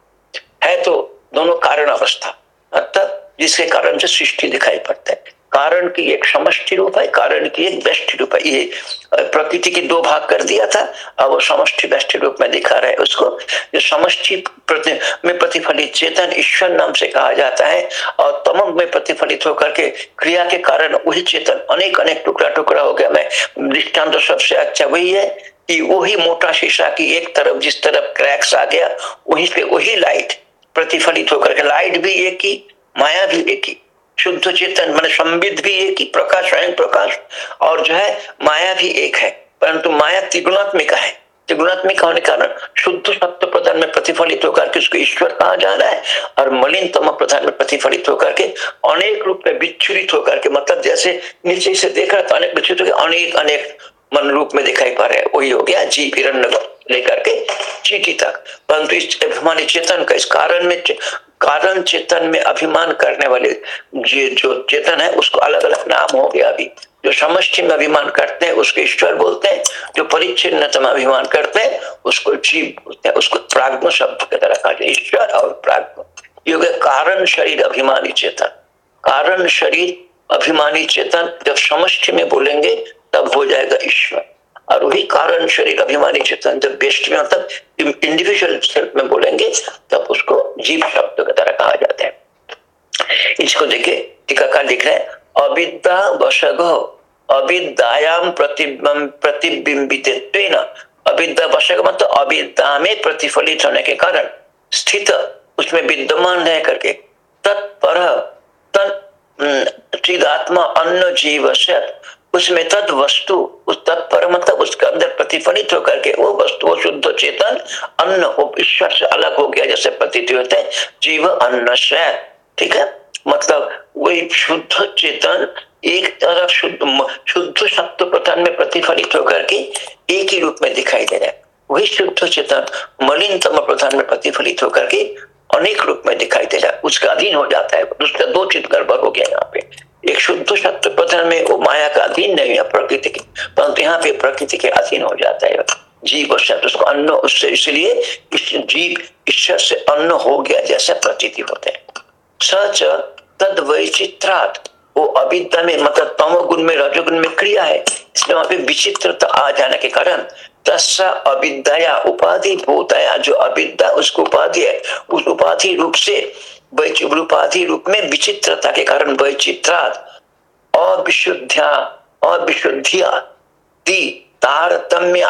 है तो दोनों कारण अवस्था, अर्थात जिसके कारण से सृष्टि दिखाई पड़ता है। कारण की एक समष्टि रूप है कारण की एक व्यष्टि रूप है। ये प्रकृति की दो भाग कर दिया था अब वो समष्टि व्यष्टि रूप में दिखा रहे उसको। जो समष्टि प्रति, में प्रतिफलित चेतन ईश्वर नाम से कहा जाता है और तमंग में प्रतिफलित होकर के क्रिया के कारण वही चेतन अनेक अनेक टुकड़ा टुकड़ा हो गया। मैं दृष्टांत तो सबसे अच्छा वही है कि वही मोटा शीशा की एक तरफ़ जिस तरफ़ क्रैक्स आ गया वहीं पे वही लाइट प्रतिफलित होकर के लाइट भी एक ही माया भी एक ही। शुद्ध चेतन, मान संबित भी एक ही प्रकाश स्वयं प्रकाश, और जो है, माया भी एक है। परंतु माया त्रिगुणात्मिका है। त्रिगुणात्मिक होने कारण शुद्ध सत्य प्रधान में प्रतिफलित होकर के उसको ईश्वर कहा जा रहा है? और मलिनतम प्रधान में प्रतिफलित होकर के अनेक रूप में विच्छुरित होकर के मतलब जैसे नीचे से देख रहा था, अनेक विच्छुरित होकर अनेक अनेक मन रूप में दिखाई पा रहे हैं। वही हो गया जी हिरण्य लेकर के चीटी तक परंतु इस अभिमानी चेतन का इस कारण में कारण चेतन में अभिमान करने वाले ये जो चेतन है, उसको अलग अलग नाम हो गया अभी। जो समष्टि में अभिमान करते हैं, उसको ईश्वर बोलते हैं। जो परिच्छिन्नतम अभिमान करते हैं, उसको जीव बोलते हैं। उसको प्राग्म शब्द के तरह कहा जाए ईश्वर और प्राग्म योग कारण शरीर अभिमानी चेतन। कारण शरीर अभिमानी चेतन। जब समष्टि में बोलेंगे, तब हो जाएगा ईश्वर। और वही कारण शरीर अभिमानी चेतन जब बेस्ट में मतलब इंडिविजुअल सेल्फ में बोलेंगे, तब उसको जीव शब्द की तरह कहा जाता है। इसको देखिए, टीकाकार लिख रहे हैं, अविद्या वशग अविद्याम प्रतिबिंबित अविद्या वशग मतलब अविद्या में प्रतिफलित होने के कारण स्थित, उसमें विद्यमान रह करके तत्पर चिदात्मा अन्न जीव से उसमें तद वस्तु उस तत्पर मतलब उसके अंदर प्रतिफलित होकर के वो वस्तु, वो शुद्ध चेतन, अन्न ईश्वर से अलग हो गया, जैसे प्रतीत होते हैं, जीव अन्न से। ठीक है? मतलब वही शुद्ध चेतन, एक तरफ़ शुद्ध शुद्ध सत्य प्रधान में प्रतिफलित होकर के एक ही रूप में दिखाई दे रहा है। वही शुद्ध चेतन, मलिनतम प्रधान में प्रतिफलित होकर के अनेक रूप में दिखाई दे रहा है। उसका अधीन हो जाता है। दूसरा दो चित गड़बड़ हो गया यहाँ पे। एक शुद्ध सत्य पतन में वो माया का अधीन नहीं है, प्रकृति के परंतु यहाँ पे प्रकृति के अधीन हो जाता है। जीव और शब्द, उसको अन्न, उससे इसलिए इस जीव ईश्वर से अन्न हो गया जैसा प्रतीति होते हैं। सच तद वैचित्रात वो अविद्या में मतलब तमोगुण में, रजोगुण में क्रिया है। इसलिए वहाँ पे विचित्रता आ जाने के कारण तस्सा अविद्या उपाधि भूतया, जो अविद्या, उसको उपाधि है, उस उपाधि रूप से रूपाधि रूप में विचित्रता के कारण वैचित्रात अविशुद्ध्या अविशुद्धिया तारतम्य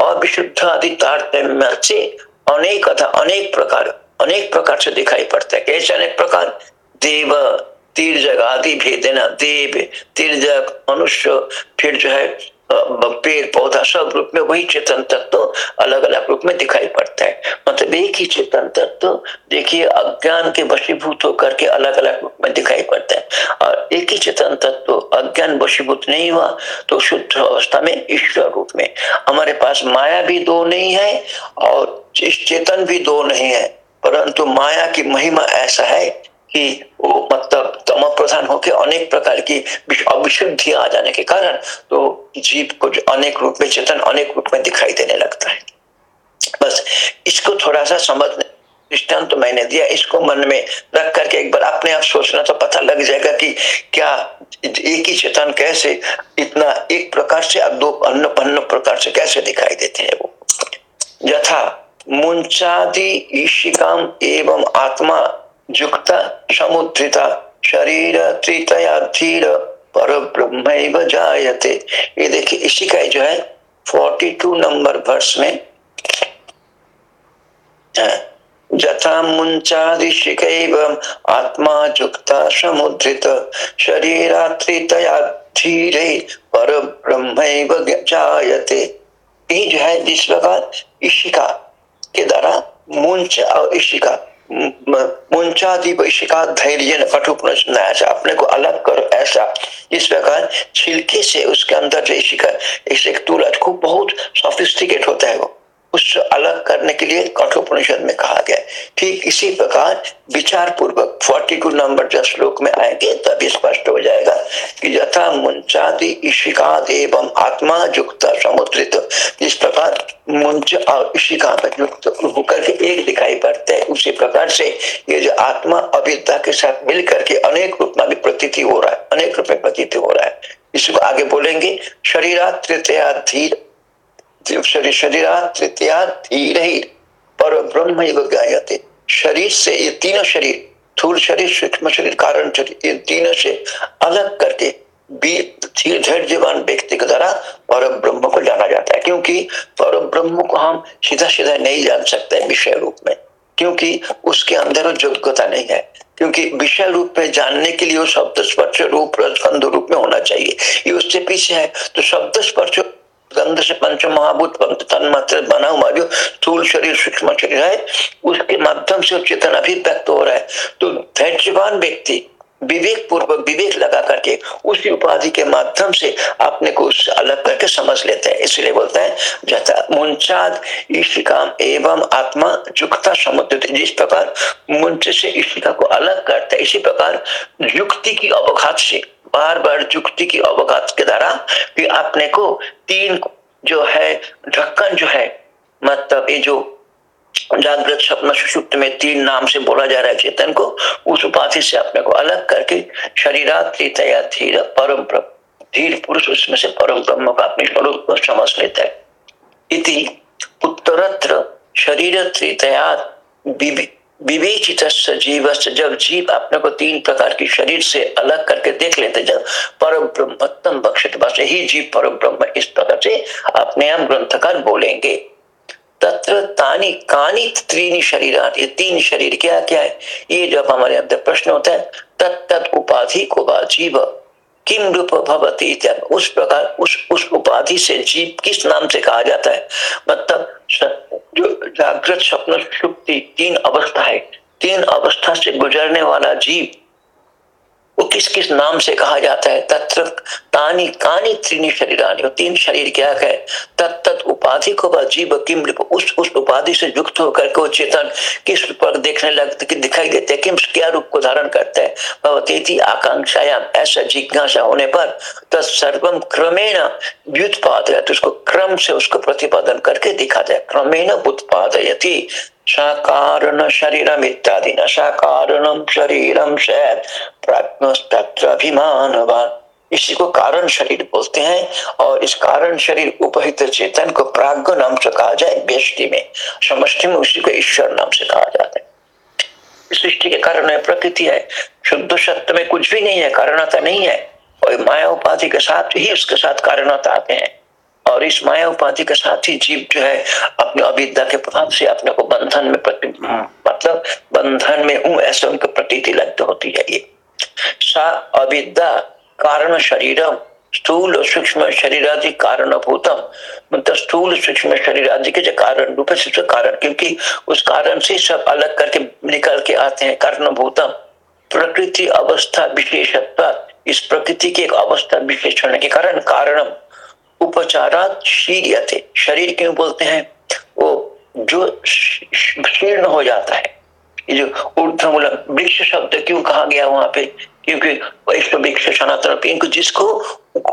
अविशुद्ध आदि तारतम्य से अनेक अथा अनेक प्रकार अनेक प्रकार से दिखाई पड़ता है। कैसे अनेक प्रकार, देव तीर्जग आदि भेदना, देव, तीर्जग, मनुष्य, फिर जो है पेड़ पौधा सब रूप में वही चेतन तत्व तो अलग अलग रूप में दिखाई पड़ता है। मतलब एक ही चेतन तत्व तो देखिए, अज्ञान के वशीभूत होकर के अलग अलग रूप में दिखाई पड़ता है। और एक ही चेतन तत्व तो अज्ञान वशीभूत नहीं हुआ तो शुद्ध अवस्था में ईश्वर रूप में। हमारे पास माया भी दो नहीं है और चेतन भी दो नहीं है, परंतु माया की महिमा ऐसा है कि वो मतलब तम प्रधान होकर अनेक प्रकार की अविशुद्धि आ जाने के कारण तो जीव को अनेक रूप में चेतन, अनेक रूप में दिखाई देने लगता है। बस इसको थोड़ा सा समझने दृष्टांत तो मैंने दिया। इसको मन में रख करके एक बार अपने आप सोचना तो पता लग जाएगा कि क्या एक ही चेतन कैसे इतना एक प्रकार से दो अन्य अन्य प्रकार से कैसे दिखाई देते हैं वो। यथा मुंचादि ईशिकाम एवं आत्मा युक्त समुद्रिता शरीर त्रितया धीर पर ब्रह्म जायते। ये देखिए, इसी का जो है फोर्टी टू नंबर वर्ष में यथा मुंचादिशिकैव आत्मा युक्ता समुद्रित शरीरात्रितया धीरे पर ब्रह्म जायते। ये जो है, जिस प्रकार ईशिका के द्वारा मुंच और ईशिका धैर्य कठु प्रश्न अपने को अलग करो ऐसा। इस प्रकार छिलके से उसके अंदर जो ईशिका एक तूल खूब बहुत सोफिस्टिकेट होता है वो। उससे अलग करने के लिए कठोपनिषद में कहा गया ठीक इसी प्रकार विचार पूर्वक फोर्टी टू नंबर जब श्लोक में आएँगे, तभी स्पष्ट हो जाएगा कि यथा मुंचादि ईशिकाद एवं आत्मा युक्त समुद्रित। इस प्रकार मुंच और ईशिका में युक्त होकर के एक दिखाई पड़ते हैं, उसी प्रकार से ये जो आत्मा अविद्या के साथ मिल करके अनेक रूप में भी प्रतीति हो रहा है, अनेक रूप में प्रतीति हो रहा है। इसको आगे बोलेंगे शरीरा तृतीया धीर शरीर तृतीया धीर पर ब्रह्म गायते शरीर से ये तीनों शरीर, थूल शरीर, सूक्ष्म शरीर, कारण शरीर, ये तीनों से अलग करके धैर्यवान व्यक्ति के द्वारा पर ब्रह्म को जाना जाता है। क्योंकि पर ब्रह्म को हम सीधा सीधा नहीं जान सकते विषय रूप में। क्योंकि उसके अंदर योग्यता नहीं है। क्योंकि विषय रूप में जानने के लिए वो शब्द स्पर्श रूप रूप में होना चाहिए। ये उससे पीछे है। तो शब्द स्पर्श गंध से पंच महाभूत तन मात्र बना हुआ जो स्थूल शरीर सूक्ष्म शरीर है, उसके माध्यम से चेतन अभिव्यक्त हो रहा है। तो धैर्यवान व्यक्ति विवेक पूर्वक विवेक लगा करके उसी उपाधि के माध्यम से अपने को उससे अलग करके समझ लेते हैं। इसलिए बोलते हैं जैसा मुंचाद ईशिका एवं आत्मा युक्ता समुद्र जिस प्रकार मुंच से ईशिका को अलग करते हैं, इसी प्रकार युक्ति की अवघात से बार बार युक्ति की अवकाश के द्वारा कि अपने को तीन जो है, ढक्कन जो है मतलब ये जो जागृत स्वप्न सुषुप्त में तीन नाम से बोला जा रहा है चेतन को, उस उपाधि से अपने को अलग करके शरीरात्रितया धीर परम धीर पुरुष, उसमें से परम ब्रह्म का अपने स्वरूप को समझ लेता है। इति उत्तरत्र शरीर त्रितया विवेचित जीव जब जीव अपने को तीन प्रकार की शरीर से अलग करके देख लेते जब परम ब्रह्मत्म बक्षित बस ही जीव परम ब्रह्म इस प्रकार से अपने आप ग्रंथकार बोलेंगे। तत्र तानी कानी त्रीनी शरीर ये तीन शरीर क्या क्या है? ये जब हमारे अंदर प्रश्न होता है तत्त उपाधि को जीव। किम रूप भवती उस प्रकार, उस उस उपाधि से जीव किस नाम से कहा जाता है? मतलब जो जागृत, स्वप्न, सुप्ति, तीन अवस्था है तीन अवस्था से गुजरने वाला जीव वो किस किस नाम से कहा जाता है? तत्र तानी कानी त्रीनी शरीरानी तीन शरीर क्या है? तत्त उपाधि को जीव किम उस उस उपाधि से युक्त होकर के वो चेतन किस पर देखने लगते कि दिखाई देते किम क्या रूप को धारण करते हैं? भवती आकांक्षायाम, ऐसा जिज्ञासा होने पर तत्सर्वम क्रमेण व्युत्पाद तो उसको क्रम से उसको प्रतिपादन करके दिखा जाए। क्रमेण उत्पाद उत्पादयती साकारण शरीरम इत्यादि न साकारणम शरीरम अभिमानवान इसी को कारण शरीर बोलते हैं और इस कारण शरीर उपहित चेतन को प्राग्ञ नाम से कहा जाए, व्यष्टि में। समष्टि में उसी को ईश्वर नाम से कहा जाता है। सृष्टि के कारण है, प्रकृति है। शुद्ध सत्य में कुछ भी नहीं है, कारणता नहीं है। और माया उपाधि के साथ ही उसके साथ कारणता आते हैं। और इस माया उपाधि के साथ ही जीव जो है, अपने अविद्या के प्रभाव से अपने को बंधन में प्रति। मतलब बंधन में हूँ ऐसे उनको प्रतीति लगती होती है ये। सा अविद्या कारण शरीरम, स्थूल सूक्ष्म शरीर आदि कारण भूतम मतलब स्थूल, सूक्ष्म शरीर आदि के जो कारण, रूप से कारण, क्योंकि उस कारण से सब अलग करके निकल के आते हैं, कारण भूतम प्रकृति, अवस्था, विशेषत्व, इस प्रकृति के एक अवस्था विशेषण के कारण कारणम। उपचारात शरीर क्यों बोलते हैं? वो जो शीर्ण हो जाता है। ये जो ऊर्धमूल वृक्ष शब्द क्यों कहा गया वहाँ पे? क्योंकि वैश्व वृक्ष सनातन इनको जिसको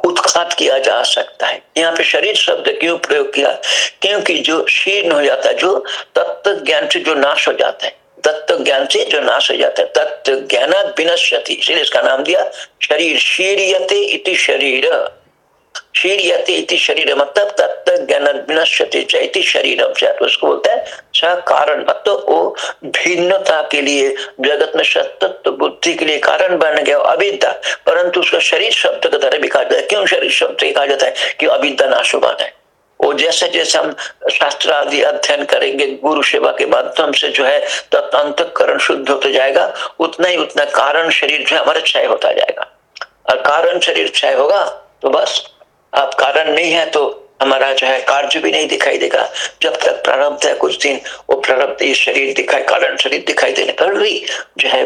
उत्खात किया जा सकता है। यहाँ पे शरीर शब्द क्यों प्रयोग किया? क्योंकि जो शीर्ण हो जाता है, जो तत्व ज्ञान से जो नाश हो जाता है तत्व ज्ञान से जो नाश हो जाता है तत्व ज्ञान विनश्यति। इसलिए इसका नाम दिया, शरीर शीरियते इति शरीर। शीरियते इति शरीर मतलब तत्व ज्ञान विनश्यति इति शरीर उसको बोलते हैं, स कारण मतलब वो भिन्नता के लिए, जगत में सत्य बुद्धि के लिए कारण बन गया अविद्या परंतु उसका शरीर शब्द का तरह भी कहा जाता है। क्यों शरीर शब्द कहा जाता है? कि अविद्या नाशुबान है। वो जैसे जैसे हम शास्त्र आदि अध्ययन करेंगे, गुरु सेवा के माध्यम से जो है तत्करण शुद्ध होता जाएगा। उतना ही उतना कारण शरीर जो है, हमारा क्षय होता जाएगा। और कारण शरीर क्षय होगा तो बस आप कारण नहीं है तो हमारा जो है कार्य भी नहीं दिखाई देगा। जब तक प्रारब्ध है कुछ दिन, वो प्रारब्ध ये शरीर दिखाई, कारण शरीर दिखाई देने पर भी जो है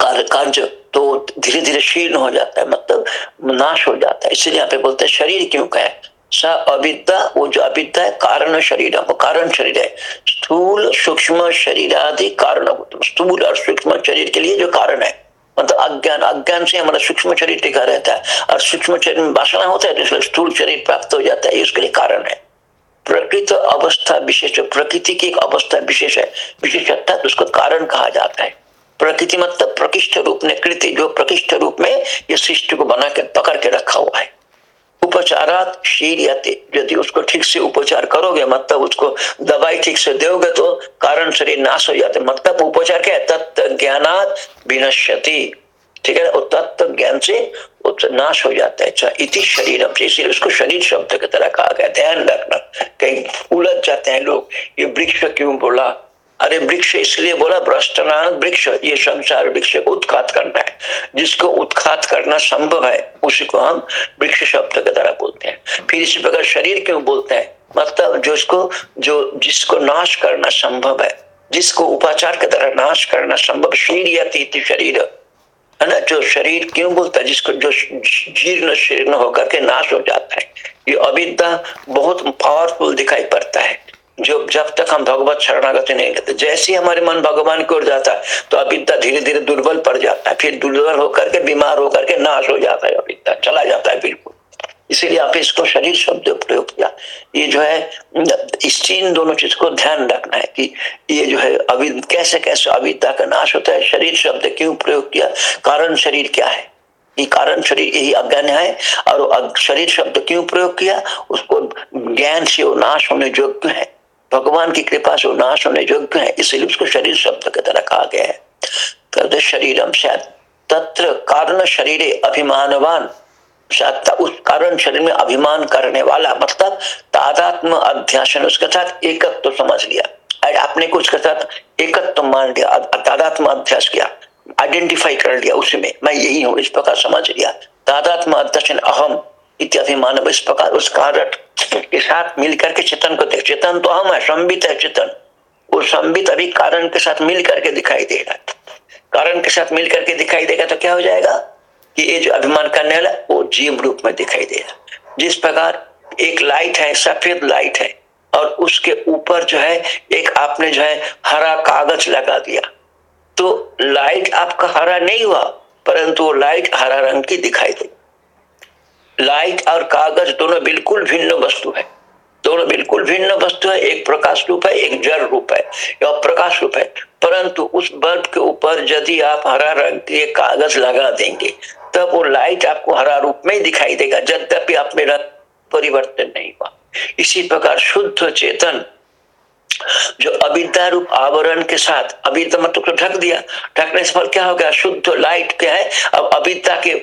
कार्य तो धीरे धीरे शीर्ण हो जाता है मतलब नाश हो जाता है। इसलिए यहाँ पे बोलते हैं, शरीर क्यों कहे? स अविद्या, वो जो अविद्या है, कारण शरीर वो कारण शरीर है। स्थूल सूक्ष्म शरीर आदि कारण स्थूल और सूक्ष्म शरीर के लिए जो कारण है। मतलब अज्ञान अज्ञान से हमारा सूक्ष्म शरीर टिका रहता है और सूक्ष्म शरीर में वासना होता है, जिसमें स्थूल शरीर प्राप्त हो जाता है इसके लिए कारण है। प्रकृत अवस्था विशेष, प्रकृति की एक अवस्था विशेष है विशेष अर्थात उसको कारण कहा जाता है। प्रकृति मतलब प्रकृष्ठ रूप ने कृति, जो प्रकृष्ठ रूप में ये सृष्टि को बना के, पकड़ के रखा हुआ है। उपचारात शीरियते यदि उसको ठीक से उपचार करोगे मतलब उसको दवाई ठीक से दोगे तो कारण शरीर नाश हो जाते। मतलब उपचार क्या है? तत्व ज्ञानात विनश्यति। ठीक है? तत्व ज्ञान से नाश हो जाता है। अच्छा इति शरीर इसीलिए उसको शरीर शब्द की तरह कहा गया ध्यान रखना। कहीं उलझ जाते हैं लोग। ये वृक्ष क्यों बोला? अरे वृक्ष इसलिए बोला भ्रष्टनाथ वृक्ष, ये संसार वृक्ष को उत्खात करना है। जिसको उत्खात करना संभव है उसी को हम वृक्ष शब्द के द्वारा बोलते हैं। फिर इसी प्रकार शरीर क्यों बोलते हैं? मतलब जो इसको, जो जिसको नाश करना संभव है, जिसको उपाचार के द्वारा नाश करना संभव शरीर शरीर, है ना? जो शरीर क्यों बोलता है? जिसको जो जीर्ण शीर्ण होकर के नाश हो जाता है। ये अविद्या बहुत पावरफुल दिखाई पड़ता है। जो जब तक हम भगवत शरणागति नहीं करते, जैसे हमारे मन भगवान की ओर जाता है तो अविद्या धीरे धीरे दुर्बल पड़ जाता है, फिर दुर्बल होकर के, बीमार होकर के नाश हो जाता है अविद्या चला जाता है बिल्कुल। इसीलिए आप इसको शरीर शब्द प्रयोग किया। ये जो है, इस तीन दोनों चीज़ को ध्यान रखना है कि ये जो है, अभी कैसे कैसे अविद्या का नाश होता है, शरीर शब्द क्यों प्रयोग किया, कारण शरीर क्या है? ये कारण शरीर यही अज्ञान है, और शरीर शब्द क्यों प्रयोग किया? उसको ज्ञान से नाश होने योग्य है। भगवान की कृपा से नाश होने योग्य है, इसलिए उसको शरीर शब्द की तरह कहा गया है। तो शरीरम तत्र कारण शरीर अभिमानवान उस कारण शरीर में अभिमान करने वाला मतलब तादात्म अध्यासन, उसके साथ एकत्व तो समझ लिया। आपने को उसके साथ एकत्व तो मान लिया तादात्म अध्यास किया आइडेंटिफाई कर लिया उसमें मैं। यही हूँ, इस प्रकार समझ लिया। तादात्म अध्यक्ष अहम। इत्याभिमान इस प्रकार, उस कारण के साथ मिलकर के चेतन को देख, चेतन तो हम है, संबित है चेतन। वो संबित अभी कारण के साथ मिल करके दिखाई देगा कारण के साथ मिल करके दिखाई देगा तो क्या हो जाएगा? कि ये जो अभिमान करने वाला, वो जीव रूप में दिखाई देगा जिस प्रकार एक लाइट है, सफ़ेद लाइट है, और उसके ऊपर जो है, एक आपने जो है, हरा कागज़ लगा दिया। तो लाइट आपका हरा नहीं हुआ, परंतु वो लाइट हरा रंग की दिखाई देगी लाइट और कागज़ दोनों बिल्कुल भिन्न वस्तु है। दोनों बिल्कुल भिन्न वस्तु है, एक प्रकाश रूप है, एक जड़ रूप है, या प्रकाश रूप है। परंतु उस बल्ब के ऊपर यदि आप हरा रंग के कागज़ लगा देंगे, तब वो लाइट आपको हरा रूप में ही दिखाई देगा यद्यपि आप में रंग परिवर्तन नहीं हुआ। इसी प्रकार शुद्ध चेतन जो अविद्या रूप आवरण के साथ अविद्या मतलब तो ढक दिया। ढकने से फल क्या हो गया? शुद्ध लाइट क्या है, अब अविद्या के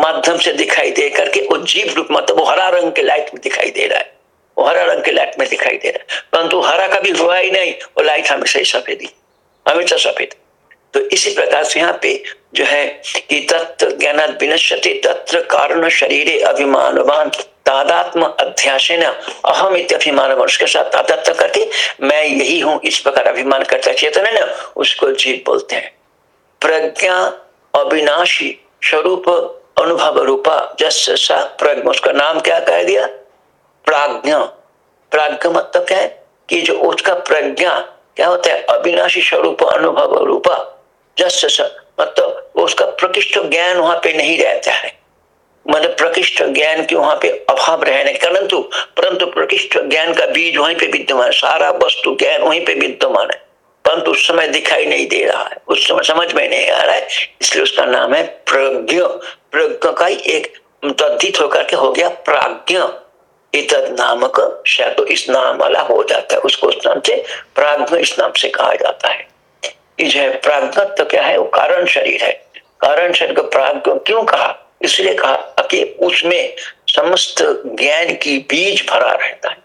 माध्यम से दिखाई दे करके वो जीव रूप मतलब वो हरा रंग के लाइट में दिखाई दे रहा है। वो हरा रंग के लाइट में दिखाई दे रहा है। परंतु हरा कभी हुआ ही नहीं, वो लाइट हमेशा ही सफ़ेद हमेशा सफ़ेद। तो इसी प्रकार से यहाँ पे जो है कि तत्व ज्ञान विनश्यति, तत्र कारण शरीर अभिमानवान। तादात्म अध्यास अहम अभिमान उसके साथ तादात्म करके मैं यही हूँ, इस प्रकार अभिमान करता चेतन है। ना उसको जीव बोलते हैं। प्रज्ञा अविनाशी स्वरूप अनुभव रूपा जस सा प्रज्ञ। उसका नाम क्या कह दिया? प्राज्ञ। प्राज्ञ मतलब क्या है? कि जो उसका प्रज्ञा क्या होता है? अविनाशी स्वरूप अनुभव रूपा जस मतलब उसका प्रकृष्ट ज्ञान वहाँ पे नहीं रहता है। मतलब प्रकृष्ट ज्ञान के वहाँ पे अभाव रहने परंतु परंतु प्रकृष्ट ज्ञान का बीज वहीं पे विद्यमान है। सारा वस्तु ज्ञान वहीं पे विद्यमान है। परंतु उस समय दिखाई नहीं दे रहा है। उस समय समझ में नहीं आ रहा है। इसलिए उसका नाम है प्रज्ञ। प्रज्ञ का ही एक तद्धित होकर के हो गया प्राज्ञ। इत नामक शायद तो इस नाम वाला हो जाता है। उसको उस नाम से प्राज्ञ इस नाम से कहा जाता है। जो है प्राज्ञ तो क्या है? वो कारण शरीर है। कारण शरीर को प्राज्ञ क्यों कहा? इसलिए कहा कि उसमें समस्त ज्ञान की बीज भरा रहता है।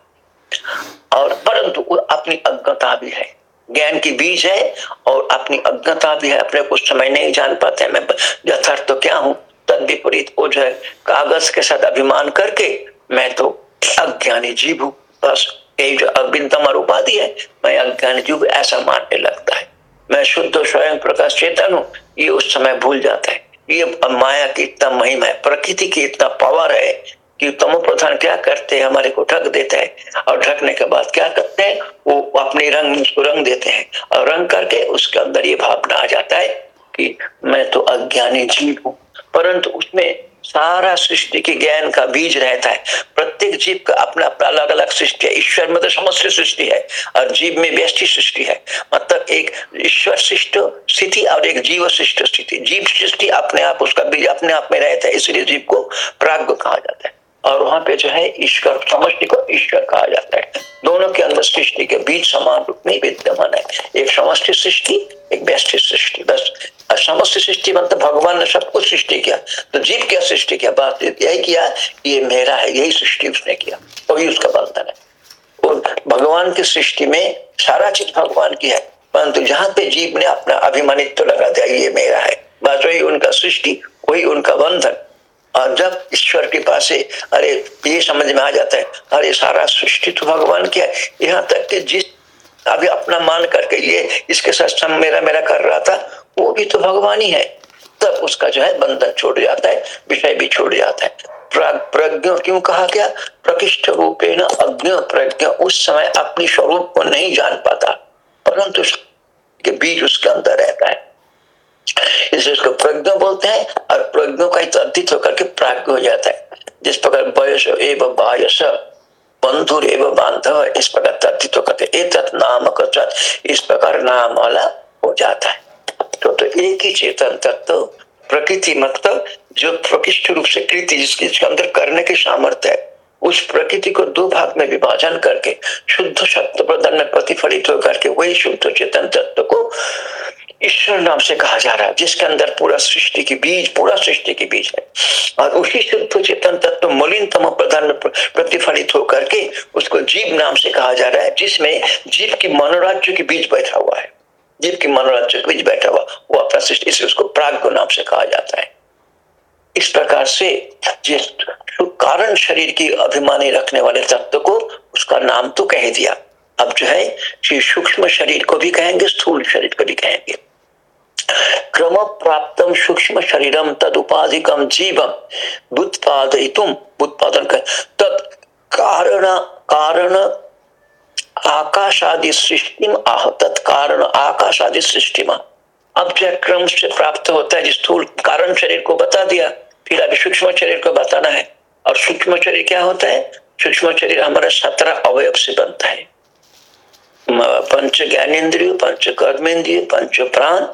और परंतु अपनी अज्ञता भी है। ज्ञान की बीज है और अपनी अज्ञता भी है। अपने कुछ समय नहीं जान पाते। मैं यथार्थ तो क्या हूँ? तद विपरीत वो जो है कागज़ के साथ अभिमान करके मैं तो अज्ञानी जीव हूँ। बस यही जो अविंतम उपाधि है, मैं अज्ञानी जीव ऐसा मानने लगता है। मैं शुद्ध स्वयं प्रकाश चेतन हूँ। ये उस समय भूल जाता है। ये माया की इतना महिमा है, प्रकृति की इतना पावर है कि तमो प्रधान क्या करते हैं, हमारे को ढक देते हैं। और ढकने के बाद क्या करते हैं, वो अपने रंग, उसको रंग देते हैं। और रंग करके उसके अंदर ये भावना आ जाता है कि मैं तो अज्ञानी जीव हूँ, परंतु उसमें सारा सृष्टि के ज्ञान का बीज रहता है। प्रत्येक जीव का अपना अपना अलग अलग सृष्टि है। ईश्वर मतलब समस्त सृष्टि है और जीव में व्यष्टि सृष्टि है। मतलब एक ईश्वर शिष्ट स्थिति और एक जीव शिष्ट स्थिति। जीव सृष्टि अपने आप उसका बीज अपने आप में रहता है, इसलिए जीव को प्राग्ञ कहा जाता है। और वहाँ पे जो है ईश्वर, समष्टि को ईश्वर कहा जाता है। दोनों के अंदर सृष्टि के बीच समान रूप में विद्यमान है। एक समष्टि सृष्टि, एक व्यष्टि सृष्टि। बस समस्त सृष्टि मतलब भगवान ने सब कुछ सृष्टि किया तो जीव क्या सृष्टि किया? बात यही किया ये मेरा है, यही सृष्टि उसने किया, वही उसका बंधन है। भगवान की सृष्टि में सारा चीज़ भगवान की है, परंतु जहाँ पे जीव ने अपना अभिमानित्व तो लगा दिया, ये मेरा है। बस वही उनका सृष्टि, वही उनका बंधन। और जब ईश्वर के पास से, अरे, ये समझ में आ जाता है, अरे, सारा सृष्टि तो भगवान की है। यहाँ तक कि जिस अभी अपना मान करके ये, इसके साथ मेरा मेरा कर रहा था वो भी तो भगवान ही है। तब उसका जो है बंधन छोड़ जाता है, विषय भी छोड़ जाता है। प्रज्ञ क्यों कहा गया? प्रकृष्ट रूपे न अज्ञ प्रज्ञ उस समय अपनी स्वरूप को नहीं जान पाता, परंतु के बीज उसके अंदर रहता है। इसलिए उसको प्रज्ञ बोलते हैं और प्रज्ञ का तद्धित होकर के प्राज्ञ हो जाता है। जिस प्रकार वयस एवं बायस, बंधुर एवं बांधव, इस प्रकार होकर एक नाम इस प्रकार नाम वाला हो जाता है। तो, तो एक ही चेतन तत्व प्रकृति मतलब जो प्रकृष्ट रूप से कृति जिसके अंदर करने की सामर्थ्य है उस प्रकृति को दो भाग में विभाजन करके शुद्ध शब्द प्रदान में प्रतिफलित होकर के वही शुद्ध चेतन तत्व को ईश्वर नाम से कहा जा रहा है जिसके अंदर पूरा सृष्टि की बीज पूरा सृष्टि की बीज है। और उसी शुद्ध चेतन तत्व मलिनतम प्रधान में प्रतिफलित होकर के उसको जीव नाम से कहा जा रहा है जिसमें जीव की मनोराज्य की बीज बैठा हुआ है। जीव की मनोराज्य के बीज बैठा हुआ वो अपना सृष्टि इसे उसको प्राग नाम से कहा जाता है इस प्रकार से जिस कारण शरीर की अभिमानी रखने वाले तत्व को उसका नाम तो कह दिया अब जो है सूक्ष्म शरीर को भी कहेंगे स्थूल शरीर को भी कहेंगे क्रम प्राप्त सूक्ष्म शरीरम तद उपाधिकम जीवम बुत्पादयितुम उत्पादन कर तद कारण कारण आकाश आदि सृष्टि तत्कारण आकाश आदि सृष्टि अब जो क्रम से प्राप्त होता है स्थूल कारण शरीर को बता दिया, फिर अभी सूक्ष्म शरीर को बताना है। और सूक्ष्म शरीर क्या होता है? सूक्ष्म शरीर हमारा सत्रह अवयव से बनता है। पंच ज्ञानेन्द्रिय, पंच कर्मेंद्रिय पंच प्राण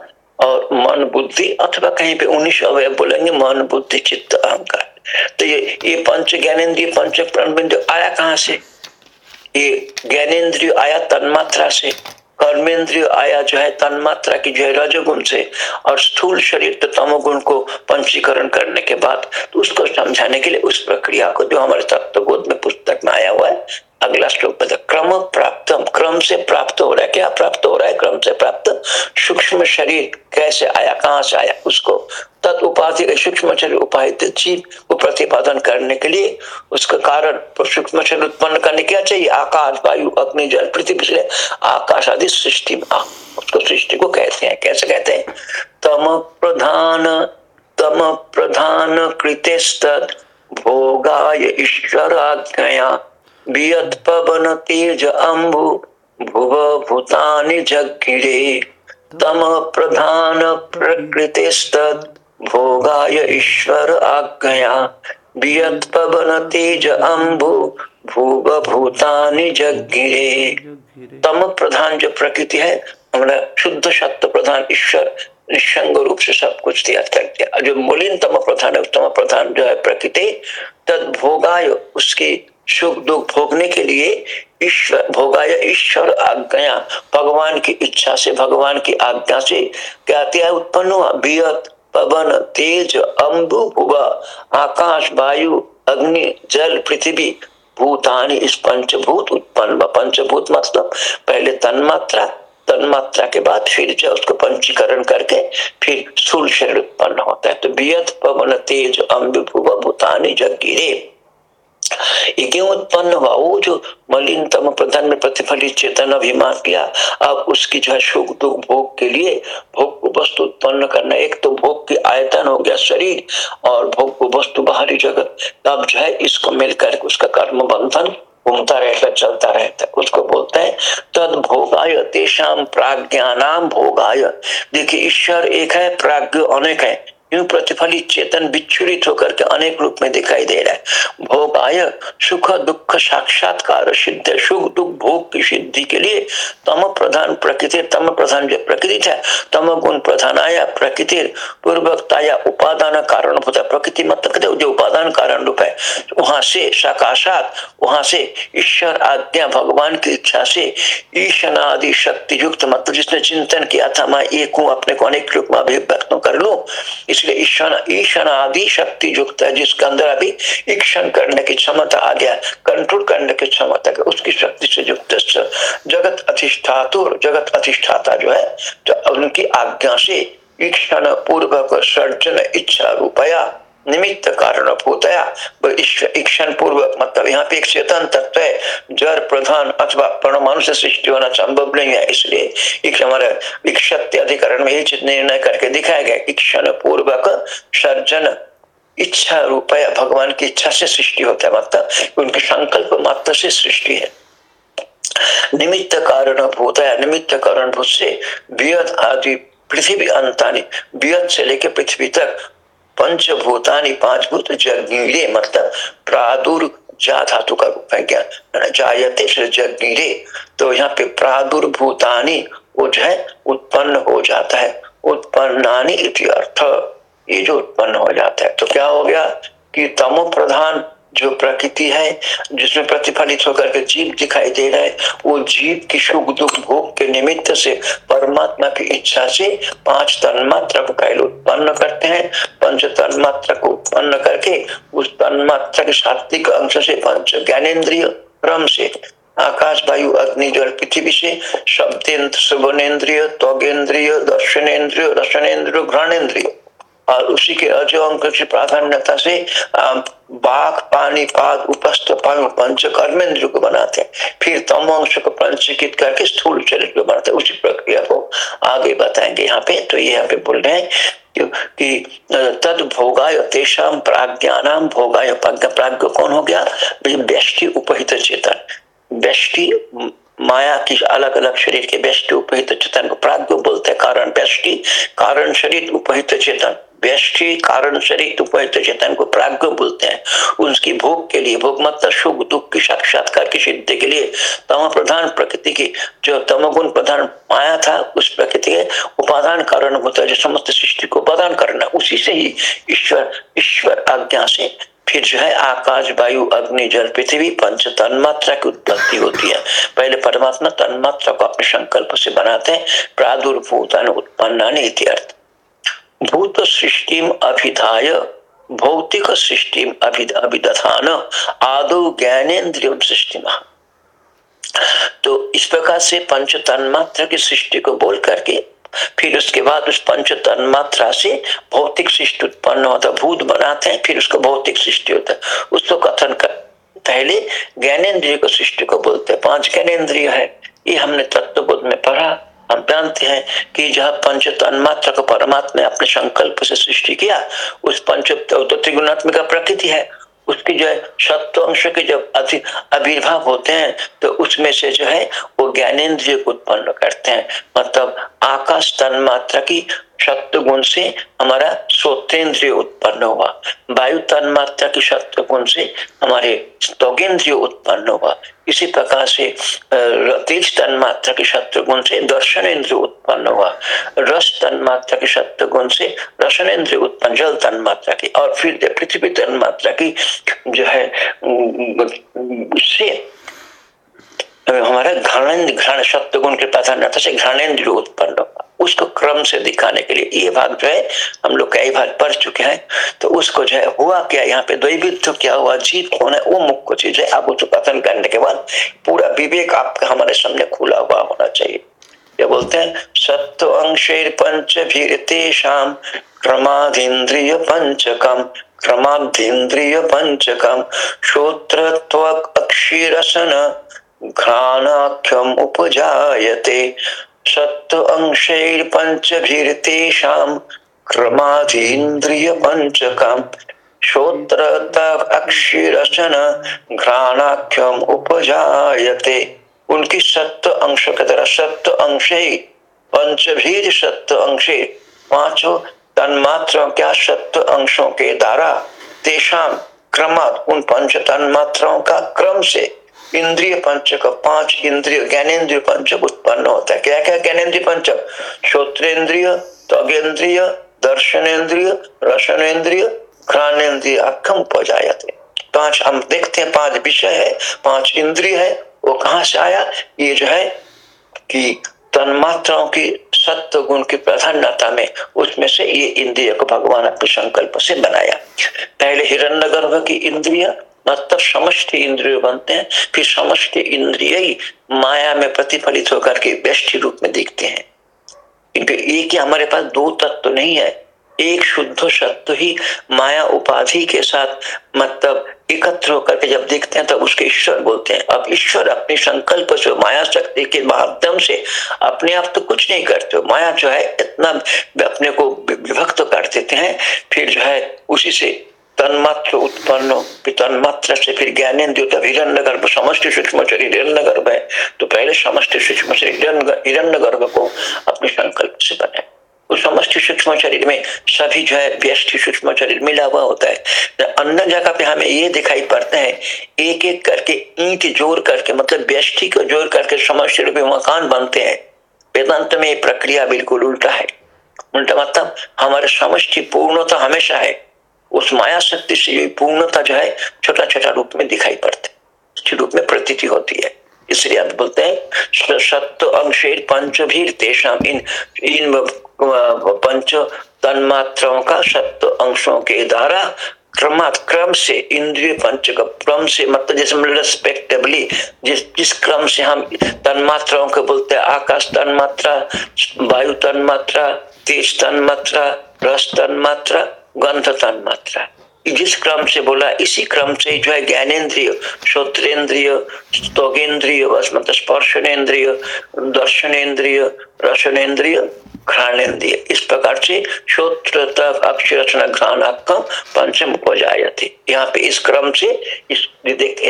और मन बुद्धि, अथवा कहीं पे उन्नीस अवयव बोलेंगे, मन, बुद्धि, चित्त, अहंकार। तो ये ये पंच ज्ञानेन्द्रिय, पंच प्राण, बिंदु आया कहाँ से? ये ज्ञानेन्द्रिय आया तन्मात्रा से, कर्मेंद्रिय आया जो है तन्मात्रा की जो है रजोगुण से और स्थूल शरीर तो तमोगुण को पंचीकरण करने के बाद तो उसको समझाने के लिए उस प्रक्रिया को जो हमारे तत्व बोध में पुस्तक में आया हुआ है, अगला श्लोक में क्रम प्राप्त क्रम से प्राप्त हो रहा है, क्या प्राप्त हो रहा है? क्रम से प्राप्त, सूक्ष्म शरीर कैसे आया, कहाँ से आया, उसको तत् सूक्ष्म शरीर उपाधित जीव को प्रतिपादन करने के लिए उसका कारण सूक्ष्म उत्पन्न करने क्या चाहिए। आकाश, वायु, अग्नि, जल, पृथ्वी से आकाश आदि सृष्टि। उसको सृष्टि को कहते हैं। कैसे कहते हैं? तम प्रधान तम प्रधान कृतेस्त भोगाय ईश्वर आज्ञया वियत पवन तेज अम्बु, भुव भूतानि जगिरे तम प्रधान प्रकृतिस्तद भोगाय ईश्वर आज्ञया वियत पवन तेज अम्बु भूव भूतानि जगिरे तम प्रधान जो प्रकृति है हमारा शुद्ध सत्य प्रधान ईश्वर निशंग रूप से सब कुछ त्याग कर दिया। जो मूलिन तम प्रधान है तम प्रधान जो है प्रकृति तद भोगाय उसकी सुख दुख भोगने के लिए ईश्वर भोगाय ईश्वर आज्ञा। भगवान की इच्छा से भगवान की आज्ञा से क्या त्याग उत्पन्न हुआ। बियत पवन, तेज अम्बु भुवा आकाश, वायु, अग्नि, जल, पृथ्वी, भूतानी इस पंचभूत उत्पन्न पंचभूत मतलब पहले तन्मात्रा तन्मात्रा के बाद फिर जो उसको पंचीकरण करके फिर सूर्य शरीर उत्पन्न होता है। तो बियत, पवन, तेज अम्ब भूतानी जगिरे क्यों उत्पन्न हुआ? वो जो मलिनतम प्रधान में प्रतिफलित चेतन अभिमान किया, अब उसकी जो है सुख दुख भोग के लिए भोग को वस्तु उत्पन्न करना, एक तो भोग की आयतन हो गया शरीर और भोग को वस्तु बाहरी जगत। तब जो है इसको मिलकर उसका कर्म बंधन घूमता रहता, चलता रहता उसको बोलते हैं, तद भोगाय तेषाम प्राज्ञानाम भोगाय। देखिए, ईश्वर एक है, प्राज्ञ अनेक है। यूँ प्रतिफलित चेतन विच्छुरित होकर के अनेक रूप में दिखाई दे रहा है। भोग आय, सुख, दुख, साक्षात्कार, सिद्ध, सुख, दुख, भोग की सिद्धि के लिए तम प्रधान प्रकृति, तम प्रधान जो प्रकृति है तम गुण प्रधान आया, प्रकृति पूर्वकता या उपादान कारण होता है प्रकृति मतलब जो उपादान कारण रूप है, वहाँ से सकाशात, वहाँ से ईश्वर आज्ञा, भगवान की इच्छा से ईशनादि शक्ति युक्त मतलब जिसने चिंतन किया था, मैं एक हूँ, अपने को अनेक रूप में अभिव्यक्त कर लू इसलिए ईशन ईशन आदि शक्ति युक्त है, जिसके अंदर अभी ईक्षण करने की क्षमता आ गया कंट्रोल करने की क्षमता उसकी शक्ति से युक्त जगत अधिष्ठातुर जगत अधिष्ठाता जो है तो उनकी आज्ञा से ईक्षण पूर्वक सर्जन इच्छा रूपया निमित्त कारण भूतया इक्षण पूर्वक मतलब यहाँ पे एक चेतन तत्व है। जड़, प्रधान अथवा परमाणु से सृष्टि होना संभव नहीं है। इसलिए हमारे इक्षत्य अधिकरण में ये निर्णय करके दिखाया गया इक्षण पूर्वक सर्जन इच्छा रूपया भगवान की इच्छा से सृष्टि होता है। मतलब उनके संकल्प मात्र से सृष्टि है। निमित्त कारण भूत है। निमित्त कारण से वियत आदि पृथ्वी अंतानी वियत से लेकर पृथ्वी तक पंचभूतानी पाँच भूत जगीरे मतलब प्रादुर जा धातु का रूप है ज्ञान जायते जगीरे तो यहाँ पे प्रादुर्भूतानी वो जो है, उत्पन्न हो जाता है। उत्पन्नानी इति अर्थ। ये जो उत्पन्न हो जाता है तो क्या हो गया? कि तमो प्रधान जो प्रकृति है, जिसमें प्रतिफलित होकर के जीव दिखाई दे रहा है, वो जीव की सुख दुख भोग के निमित्त से परमात्मा की इच्छा से पाँच तन्मात्रा कैल उत्पन्न करते हैं। पंच तन्मात्रा को उत्पन्न करके उस तन्मात्रा के सात्विक अंश से, पंच ज्ञानेन्द्रिय क्रम से, आकाश, वायु, अग्नि, जल, पृथ्वी से, शब्देन्द्र श्रवणेन्द्रिय त्वगेन्द्रिय, दर्शनेन्द्रिय, रसनेन्द्रिय, घ्राणेन्द्रिय और उसी के अजो की प्राधान्यता से बाघ पानी पाद उपस्थ पंच कर्मेंद्र को बनाते हैं, फिर तम अंश को पंचीकृत करके स्थूल शरीर को बनाते हैं। उसी प्रक्रिया को आगे बताएँगे यहाँ पे। तो ये यहाँ पे बोल रहे हैं कि तद भोगाय तेषाम प्राज्ञा प्राज्ञानाम भोगाय प्राज्ञ। कौन हो गया? व्यष्टि उपहित चेतन। व्यष्टि, माया की अलग अलग शरीर के व्यष्टि उपहित चेतन को प्राज्ञ बोलते हैं। कारण व्यष्टि, कारण शरीर उपहित चेतन। व्यष्टि कारण शरीर उपहित चेतन को प्राज्ञ बोलते हैं। उसकी भोग के लिए भोग मतलब सुख, दुख की साक्षात्कार की सिद्धि के लिए तम प्रधान प्रकृति की जो तमगुण प्रधान माया था, उस प्रकृति के उपादान कारण होता है, जो समस्त सृष्टि को उपादान करना, उसी से ही ईश्वर ईश्वर आज्ञा से फिर जो है आकाश, वायु, अग्नि, जल, पृथ्वी, पंच तन्मात्रा की उत्पत्ति होती है। पहले परमात्मा तन्मात्रा को अपने संकल्प से बनाते हैं प्रादुर्भूत उत्पन्न अर्थ। भूत सृष्टि अभिधाय भौतिक सृष्टि अभिदधान, आदो ज्ञानेन्द्रिय सृष्टि तो इस प्रकार से पंच तन्मात्रा की सृष्टि को बोल करके, फिर उसके बाद उस पंच तन्मात्रा से भौतिक सृष्टि उत्पन्न होता भूत बनाते हैं, फिर उसको भौतिक सृष्टि होता है। उसको कथन कर पहले ज्ञानेन्द्रिय को सृष्टि को बोलते हैं। पाँच ज्ञानेन्द्रिय है। ये हमने तत्व बोध में पढ़ा। जानते हैं कि जहाँ पंच तन्मात्र को परमात्मा अपने संकल्प से सृष्टि किया, उस पंच त्रिगुणात्मिका प्रकृति है। उसकी जो है सत्व अंश के जब आविर्भाव होते हैं तो उसमें से जो है वो ज्ञानेन्द्रिय को उत्पन्न करते हैं। मतलब आकाश तन मात्रा की सत्य गुण से हमारा श्रोतेन्द्रिय उत्पन्न हुआ। वायु तन मात्रा की सत्य गुण से हमारे स्तोगेंद्रिय उत्पन्न हुआ। इसी प्रकार से तेज तन मात्रा की सत्य गुण से दर्शन इंद्रिय उत्पन्न हुआ। रस तन मात्रा की सत्य गुण से रसन इंद्रिय उत्पन्न, जल तन मात्रा की और फिर पृथ्वी तन मात्रा की जो है से हमारा घृण घृण शब्द गुण के प्राधान्यता से घृणेन्द्र उत्पन्न होगा उसको क्रम से दिखाने के लिए ये भाग जो है, हम लोग कई बार पढ़ चुके हैं। तो उसको जो है, हुआ क्या? यहाँ पे द्वैविध्य क्या हुआ? जीत कौन है? वो मुख्य चीज़ है। आप उसको कथन करने के बाद पूरा विवेक आपका हमारे सामने खुला हुआ होना चाहिए। ये बोलते हैं? सत्व अंशेर पंच भीरतेषाम क्रमाधीन्द्रिय पंचकम क्रमाधीन्द्रिय पंचकम श्रोत्र अक्षीरसन घ्राणाख्यम उपजायते। सत्व अंशैर्पञ्चभिर्तेषां क्रमाधीन्द्रियपञ्चकम् श्रोत्र अक्षिरसन घ्राणाख्यम उपजायते। उनकी सत्य अंश के तरह सत्य अंशे, पंचभीर सत्य अंशे, पाँचों तन्मात्रों क्या सत्य अंशों के द्वारा तेषाम क्रमात उन पंच तन्मात्राओं का क्रम से इंद्रिय पंचक, पाँच इंद्रिय, ज्ञानेन्द्रिय पंचक उत्पन्न होता है। क्या क्या ज्ञानेन्द्रिय पंचक? श्रोत्रेन्द्रिय, त्वगेन्द्रिय, दर्शनेन्द्रिय, रसनेन्द्रिय, घ्राणेन्द्रिय अक्षम उपजाते पाँच हम देखते हैं, पाँच विषय है, पाँच इंद्रिय है, वो कहाँ से आया? ये जो है कि तन्मात्राओं की सत्य गुण की प्रधानता में, उसमें से ये इंद्रिय को भगवान अपने संकल्प से बनाया। पहले हिरण्य गर्भ की इंद्रिय मतलब समष्टि इंद्रिय बनते हैं, फिर समष्टि इंद्रिय ही माया में प्रतिफलित होकर के व्यष्टि रूप में दिखते हैं। क्योंकि एक ही हमारे पास दो तत्व तो नहीं है, एक शुद्ध सत्य ही माया उपाधि के साथ मतलब एकत्र होकर के जब देखते हैं, तब उसके ईश्वर बोलते हैं। अब ईश्वर अपने संकल्प से, माया शक्ति के माध्यम से अपने आप तो कुछ नहीं करते हो। माया जो है, इतना अपने को विभक्त कर देते हैं, फिर जो है उसी से तन्मात्र उत्पन्न तन्मात्र से फिर ज्ञानेन्द्रिय हिरण्य गर्भ समष्टि सूक्ष्म शरीर हिरण्य गर्भ है तो पहले समष्टि सूक्ष्म शरीर हिरण्य गर्भ को अपने संकल्प से बनाए। समष्टि सूक्ष्म शरीर में सभी जो है व्यष्टि सूक्ष्म शरीर मिला हुआ होता है। अन्य जगह पे हमें ये दिखाई पड़ता है एक एक करके ईंट जोड़ करके मतलब व्यष्टि को जोड़ करके समष्टि रूपी मकान बनते हैं। वेदांत में ये प्रक्रिया बिल्कुल उल्टा है। उल्टा मतलब हमारे समष्टि पूर्णता हमेशा है। उस माया शक्ति से ये पूर्णता जो है छोटा छोटा रूप में दिखाई पड़ते रूप में प्रतीति होती है। इसलिए आप बोलते हैं सत्य अंशेर पंचभीर, तेषाम, इन इन पंच तन्मात्राओं का सत्य अंशों के द्वारा क्रमात क्रम से, इंद्रिय पंच का क्रम से मतलब जैसे रेस्पेक्टेबली जिस जिस क्रम से हम तन्मात्राओं को बोलते हैं, आकाश तन्मात्रा, वायु तन्मात्रा, तेज तन्मात्रा, रस तन्मात्रा गंध तन मात्रा। जिस क्रम से बोला, इसी क्रम से जो है ज्ञानेन्द्रिय, श्रोत्रेन्द्रिय स्तोगेन्द्रिय मतलब स्पर्शनेन्द्रिय, दर्शनेन्द्रिय रसनेन्द्रिय घ्राणेन्द्रिय, इस प्रकार से श्रोत्र तक अक्षरचना घ्राण पंचम हो जाए थे यहाँ पे इस क्रम से इस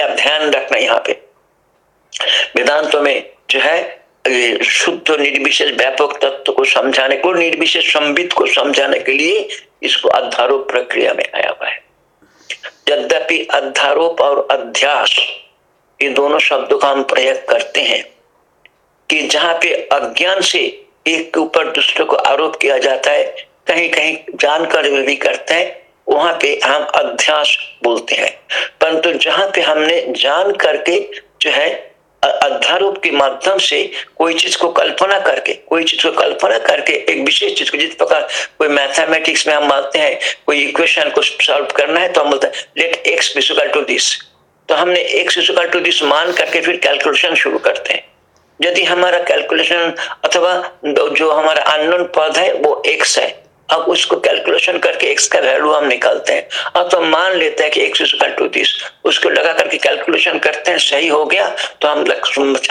आप ध्यान रखना यहाँ पे। वेदांतों में जो है शुद्ध निर्विशेष, व्यापक तत्व को समझाने को, निर्विशेष संबित को समझाने के लिए इसको अध्यारोप प्रक्रिया में आया हुआ है। यद्यपि अध्यारोप और अध्यास, ये दोनों शब्दों का हम प्रयोग करते हैं कि जहाँ पे अज्ञान से एक के ऊपर दूसरे को आरोप किया जाता है कहीं कहीं जानकर भी करते हैं, वहाँ पे हम अध्यास बोलते हैं। परंतु जहाँ पे हमने जान करके जो है अध्यारोप के माध्यम से कोई चीज़ को कल्पना करके, कोई चीज़ को कल्पना करके एक विशेष चीज़ को, जिस प्रकार कोई मैथमेटिक्स में हम मानते हैं, कोई इक्वेशन को सॉल्व करना है तो हम बोलते हैं let x equal to this तो हमने एक्स इक्वल टू दिस मान करके फिर कैलकुलेशन शुरू करते हैं। यदि हमारा कैलकुलेशन अथवा जो हमारा अननोन पद है, वो एक्स है अब उसको कैलकुलेशन करके एक्स का वैल्यू हम निकालते हैं। अब तो हम मान लेते हैं कि एक्स इक्वल टू दिस उसको लगा करके कैलकुलेशन करते हैं, सही हो गया तो हम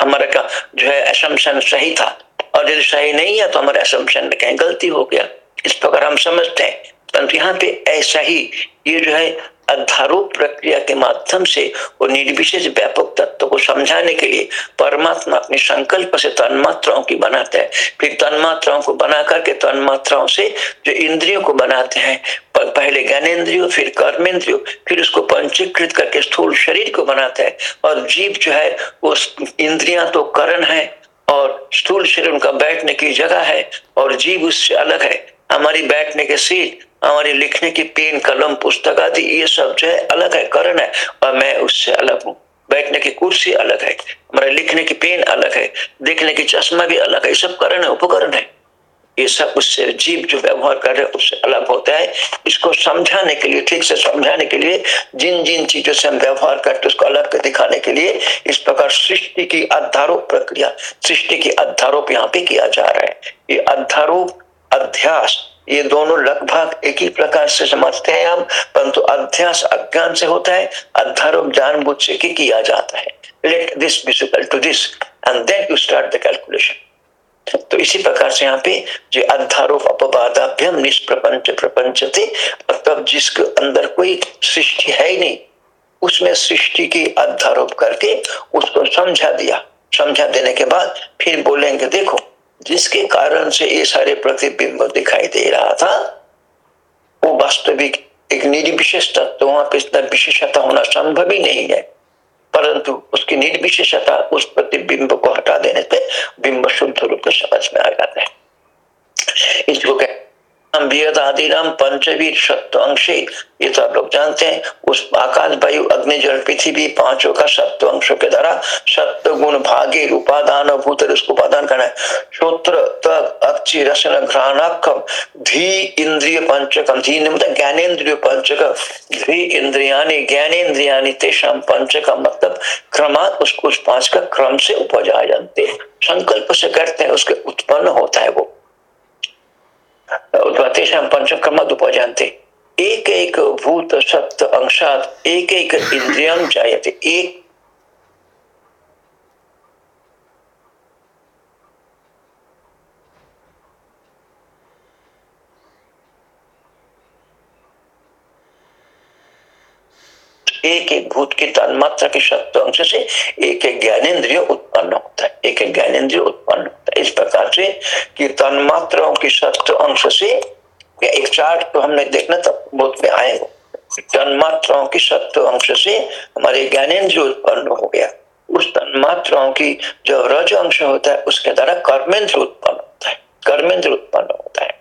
हमारा का जो है असम्पशन सही था। और यदि सही नहीं है तो हमारा असम्पशन में कहीं गलती हो गया। इस प्रकार हम समझते हैं। परंतु यहाँ पे ऐसा ही ये जो है अध्यारोप प्रक्रिया के माध्यम से वो निर्विशेष व्यापक तत्व को समझाने के लिए परमात्मा अपने संकल्प से तन्मात्राओं की बनाता है। फिर तन्मात्राओं को बना करके तन्मात्राओं से जो इंद्रियों को बनाते हैं पहले ज्ञानेन्द्रियो, फिर कर्मेंद्रियो, फिर उसको पंचीकृत करके स्थूल शरीर को बनाता है और जीव जो है वो इंद्रिया तो करण है और स्थूल शरीर उनका बैठने की जगह है और जीव उससे अलग है। हमारी बैठने के सीट हमारे लिखने की पेन, कलम, पुस्तक आदि, ये सब जो है अलग है, करण है। और मैं उससे अलग हूँ। बैठने की कुर्सी अलग है। हमारे लिखने की पेन अलग है। देखने की चश्मा भी अलग है। ये सब करण है, उपकरण है। ये सब उससे जीव जो व्यवहार कर रहे हैं, उससे अलग होता है। इसको समझाने के लिए, ठीक से समझाने के लिए जिन जिन चीज़ों से हम व्यवहार करते हैं, उसको अलग दिखाने के लिए इस प्रकार सृष्टि की अध्यारोप प्रक्रिया, सृष्टि की अध्यारोप यहाँ पे किया जा रहा है। ये अध्यारोप, अध्यास ये दोनों लगभग एक ही प्रकार से समझते हैं हम, परंतु अध्यास अज्ञान से होता है अध्यारोप जानबूझ से किया जाता है। Let this be to this and then you start the calculation तो इसी प्रकार से यहाँ पे जो अध्यारोप अपवादाभ्यम निष्प्रपंच प्रपंच थे मतलब जिसके अंदर कोई सृष्टि है ही नहीं, उसमें सृष्टि की अध्यारोप करके उसको समझा दिया। समझा देने के बाद फिर बोलेंगे, देखो जिसके कारण से ये सारे प्रतिबिंब दिखाई दे रहा था, वो वास्तविक एक निर्विशेष तत्व, वहाँ पर इतना विशेषता होना संभव ही नहीं है। परंतु उसकी निर्विशेषता उस प्रतिबिंब को हटा देने से बिंब शुद्ध रूप में समझ में आ जाता है। इसको कहते पंचवीर सत्व अंश ये तो आप लोग जानते हैं, उस आकाश, वायु, अग्नि, जल, पृथ्वी पाँचों का सत्व अंशों के द्वारा सत्व गुण भागे उपादान भूत उसको उपादान करना है। श्रोत्र तक अक्षी, रसन घ्राणाक्षम धी, इंद्रिय पंचकम। धी मतलब ज्ञानेन्द्रिय पंचक धी इंद्रिया ज्ञानेन्द्रिया तेषाम पंचकम मतलब क्रमात उसको उस पाँच का क्रम से उपजा जानते हैं। संकल्प से करते हैं, उसके उत्पन्न होता है वो। तेषां उपजान्ते एक एक भूत सत्य अंशात एक एक इंद्रिया जायते। एक एक एक भूत की तन्मात्रा के सत्व अंश से एक एक ज्ञानेन्द्रिय उत्पन्न होता है, एक एक ज्ञानेन्द्रिय उत्पन्न होता है। इस प्रकार से कि तन तन्मात्राओं की सत्व अंश से एक चार्ट तो हमने देखना था बहुत में आए तन्मात्राओं की सत्व अंश से हमारे ज्ञानेन्द्रिय उत्पन्न हो गया। उस तन्मात्राओं की जो रज अंश होता है, उसके द्वारा कर्मेंद्र उत्पन्न होता है कर्मेंद्र उत्पन्न होता है।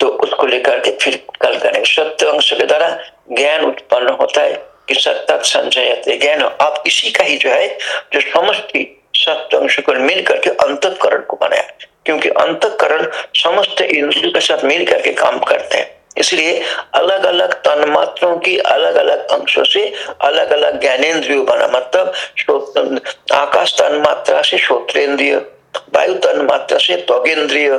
तो उसको लेकर के फिर कल करें। सत्य अंश के द्वारा ज्ञान उत्पन्न होता है कि सत्ता संचय ज्ञान। आप इसी का ही जो है, जो समष्टि सत्य अंश को मिल करके अंतकरण को बनाया। क्योंकि अंतकरण समस्त इंद्रियों के साथ मिल करके काम करते हैं। इसलिए अलग अलग तन्मात्रों की अलग अलग अंशों से अलग अलग ज्ञानेन्द्रिय बना। मतलब आकाश तन्मात्रा से श्रोत्रेंद्रिय वायु तन मात्रा से त्वगेंद्रिय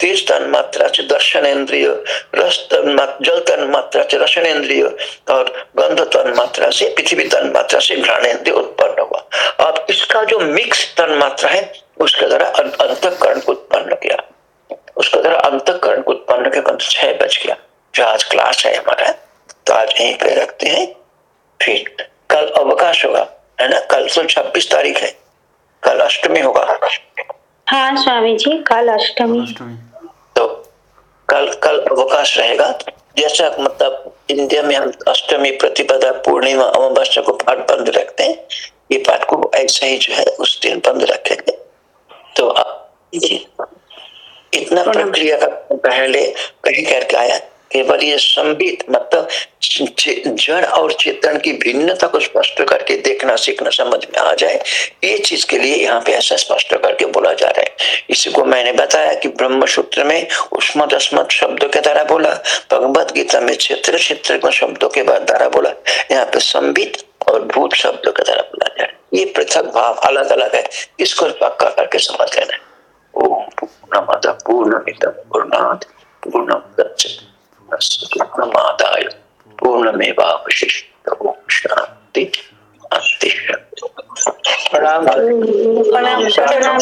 तेज तन मात्रा से दर्शन इंद्रिय रस तन जल तन मात्रा से रसन इंद्रिय और गंध तन मात्रा से पृथ्वी तन मात्रा से घ्राणेन्द्रिय उत्पन्न हुआ। अब इसका जो मिक्स तन मात्रा है, उसके द्वारा अंतकरण को उत्पन्न किया। उसके द्वारा अंतकरण को उत्पन्न के बंद छह बज गया। जो आज क्लास है हमारा तो आज यहीं पे रखते हैं। फिर कल अवकाश होगा, है ना? कल तो छब्बीस तारीख है। कल अष्टमी होगा। हाँ स्वामी जी कल अष्टमी। तो कल कल अवकाश रहेगा। जैसा मतलब इंडिया में हम अष्टमी प्रतिपदा पूर्णिमा अमावस्या को पाठ बंद रखते हैं ये पाठ को ऐसा ही जो है उस दिन बंद रखेंगे। तो इतना प्रक्रिया का पहले कहीं करके आया। केवल ये संबित मतलब जड़ और चेतन की भिन्नता को स्पष्ट करके देखना, सीखना, समझ में आ जाए। ये चीज़ के लिए यहाँ पे ऐसा स्पष्ट करके बोला जा रहा है। इसी को मैंने बताया कि ब्रह्म सूत्र में उष्मत अस्मत शब्दों के द्वारा बोला भगवत गीता में क्षेत्र क्षेत्र शब्दों के द्वारा बोला, यहाँ पे संबित और भूत शब्दों के द्वारा बोला जाए ये पृथक भाव अलग अलग है। इसको पक्का करके समझ लेना है। ओम पूर्ण पूर्ण पूर्णात पूर्ण पूर्णमादाय पूर्णमेवावशिष्ट शांति प्रणाम प्रणाम प्रणाम।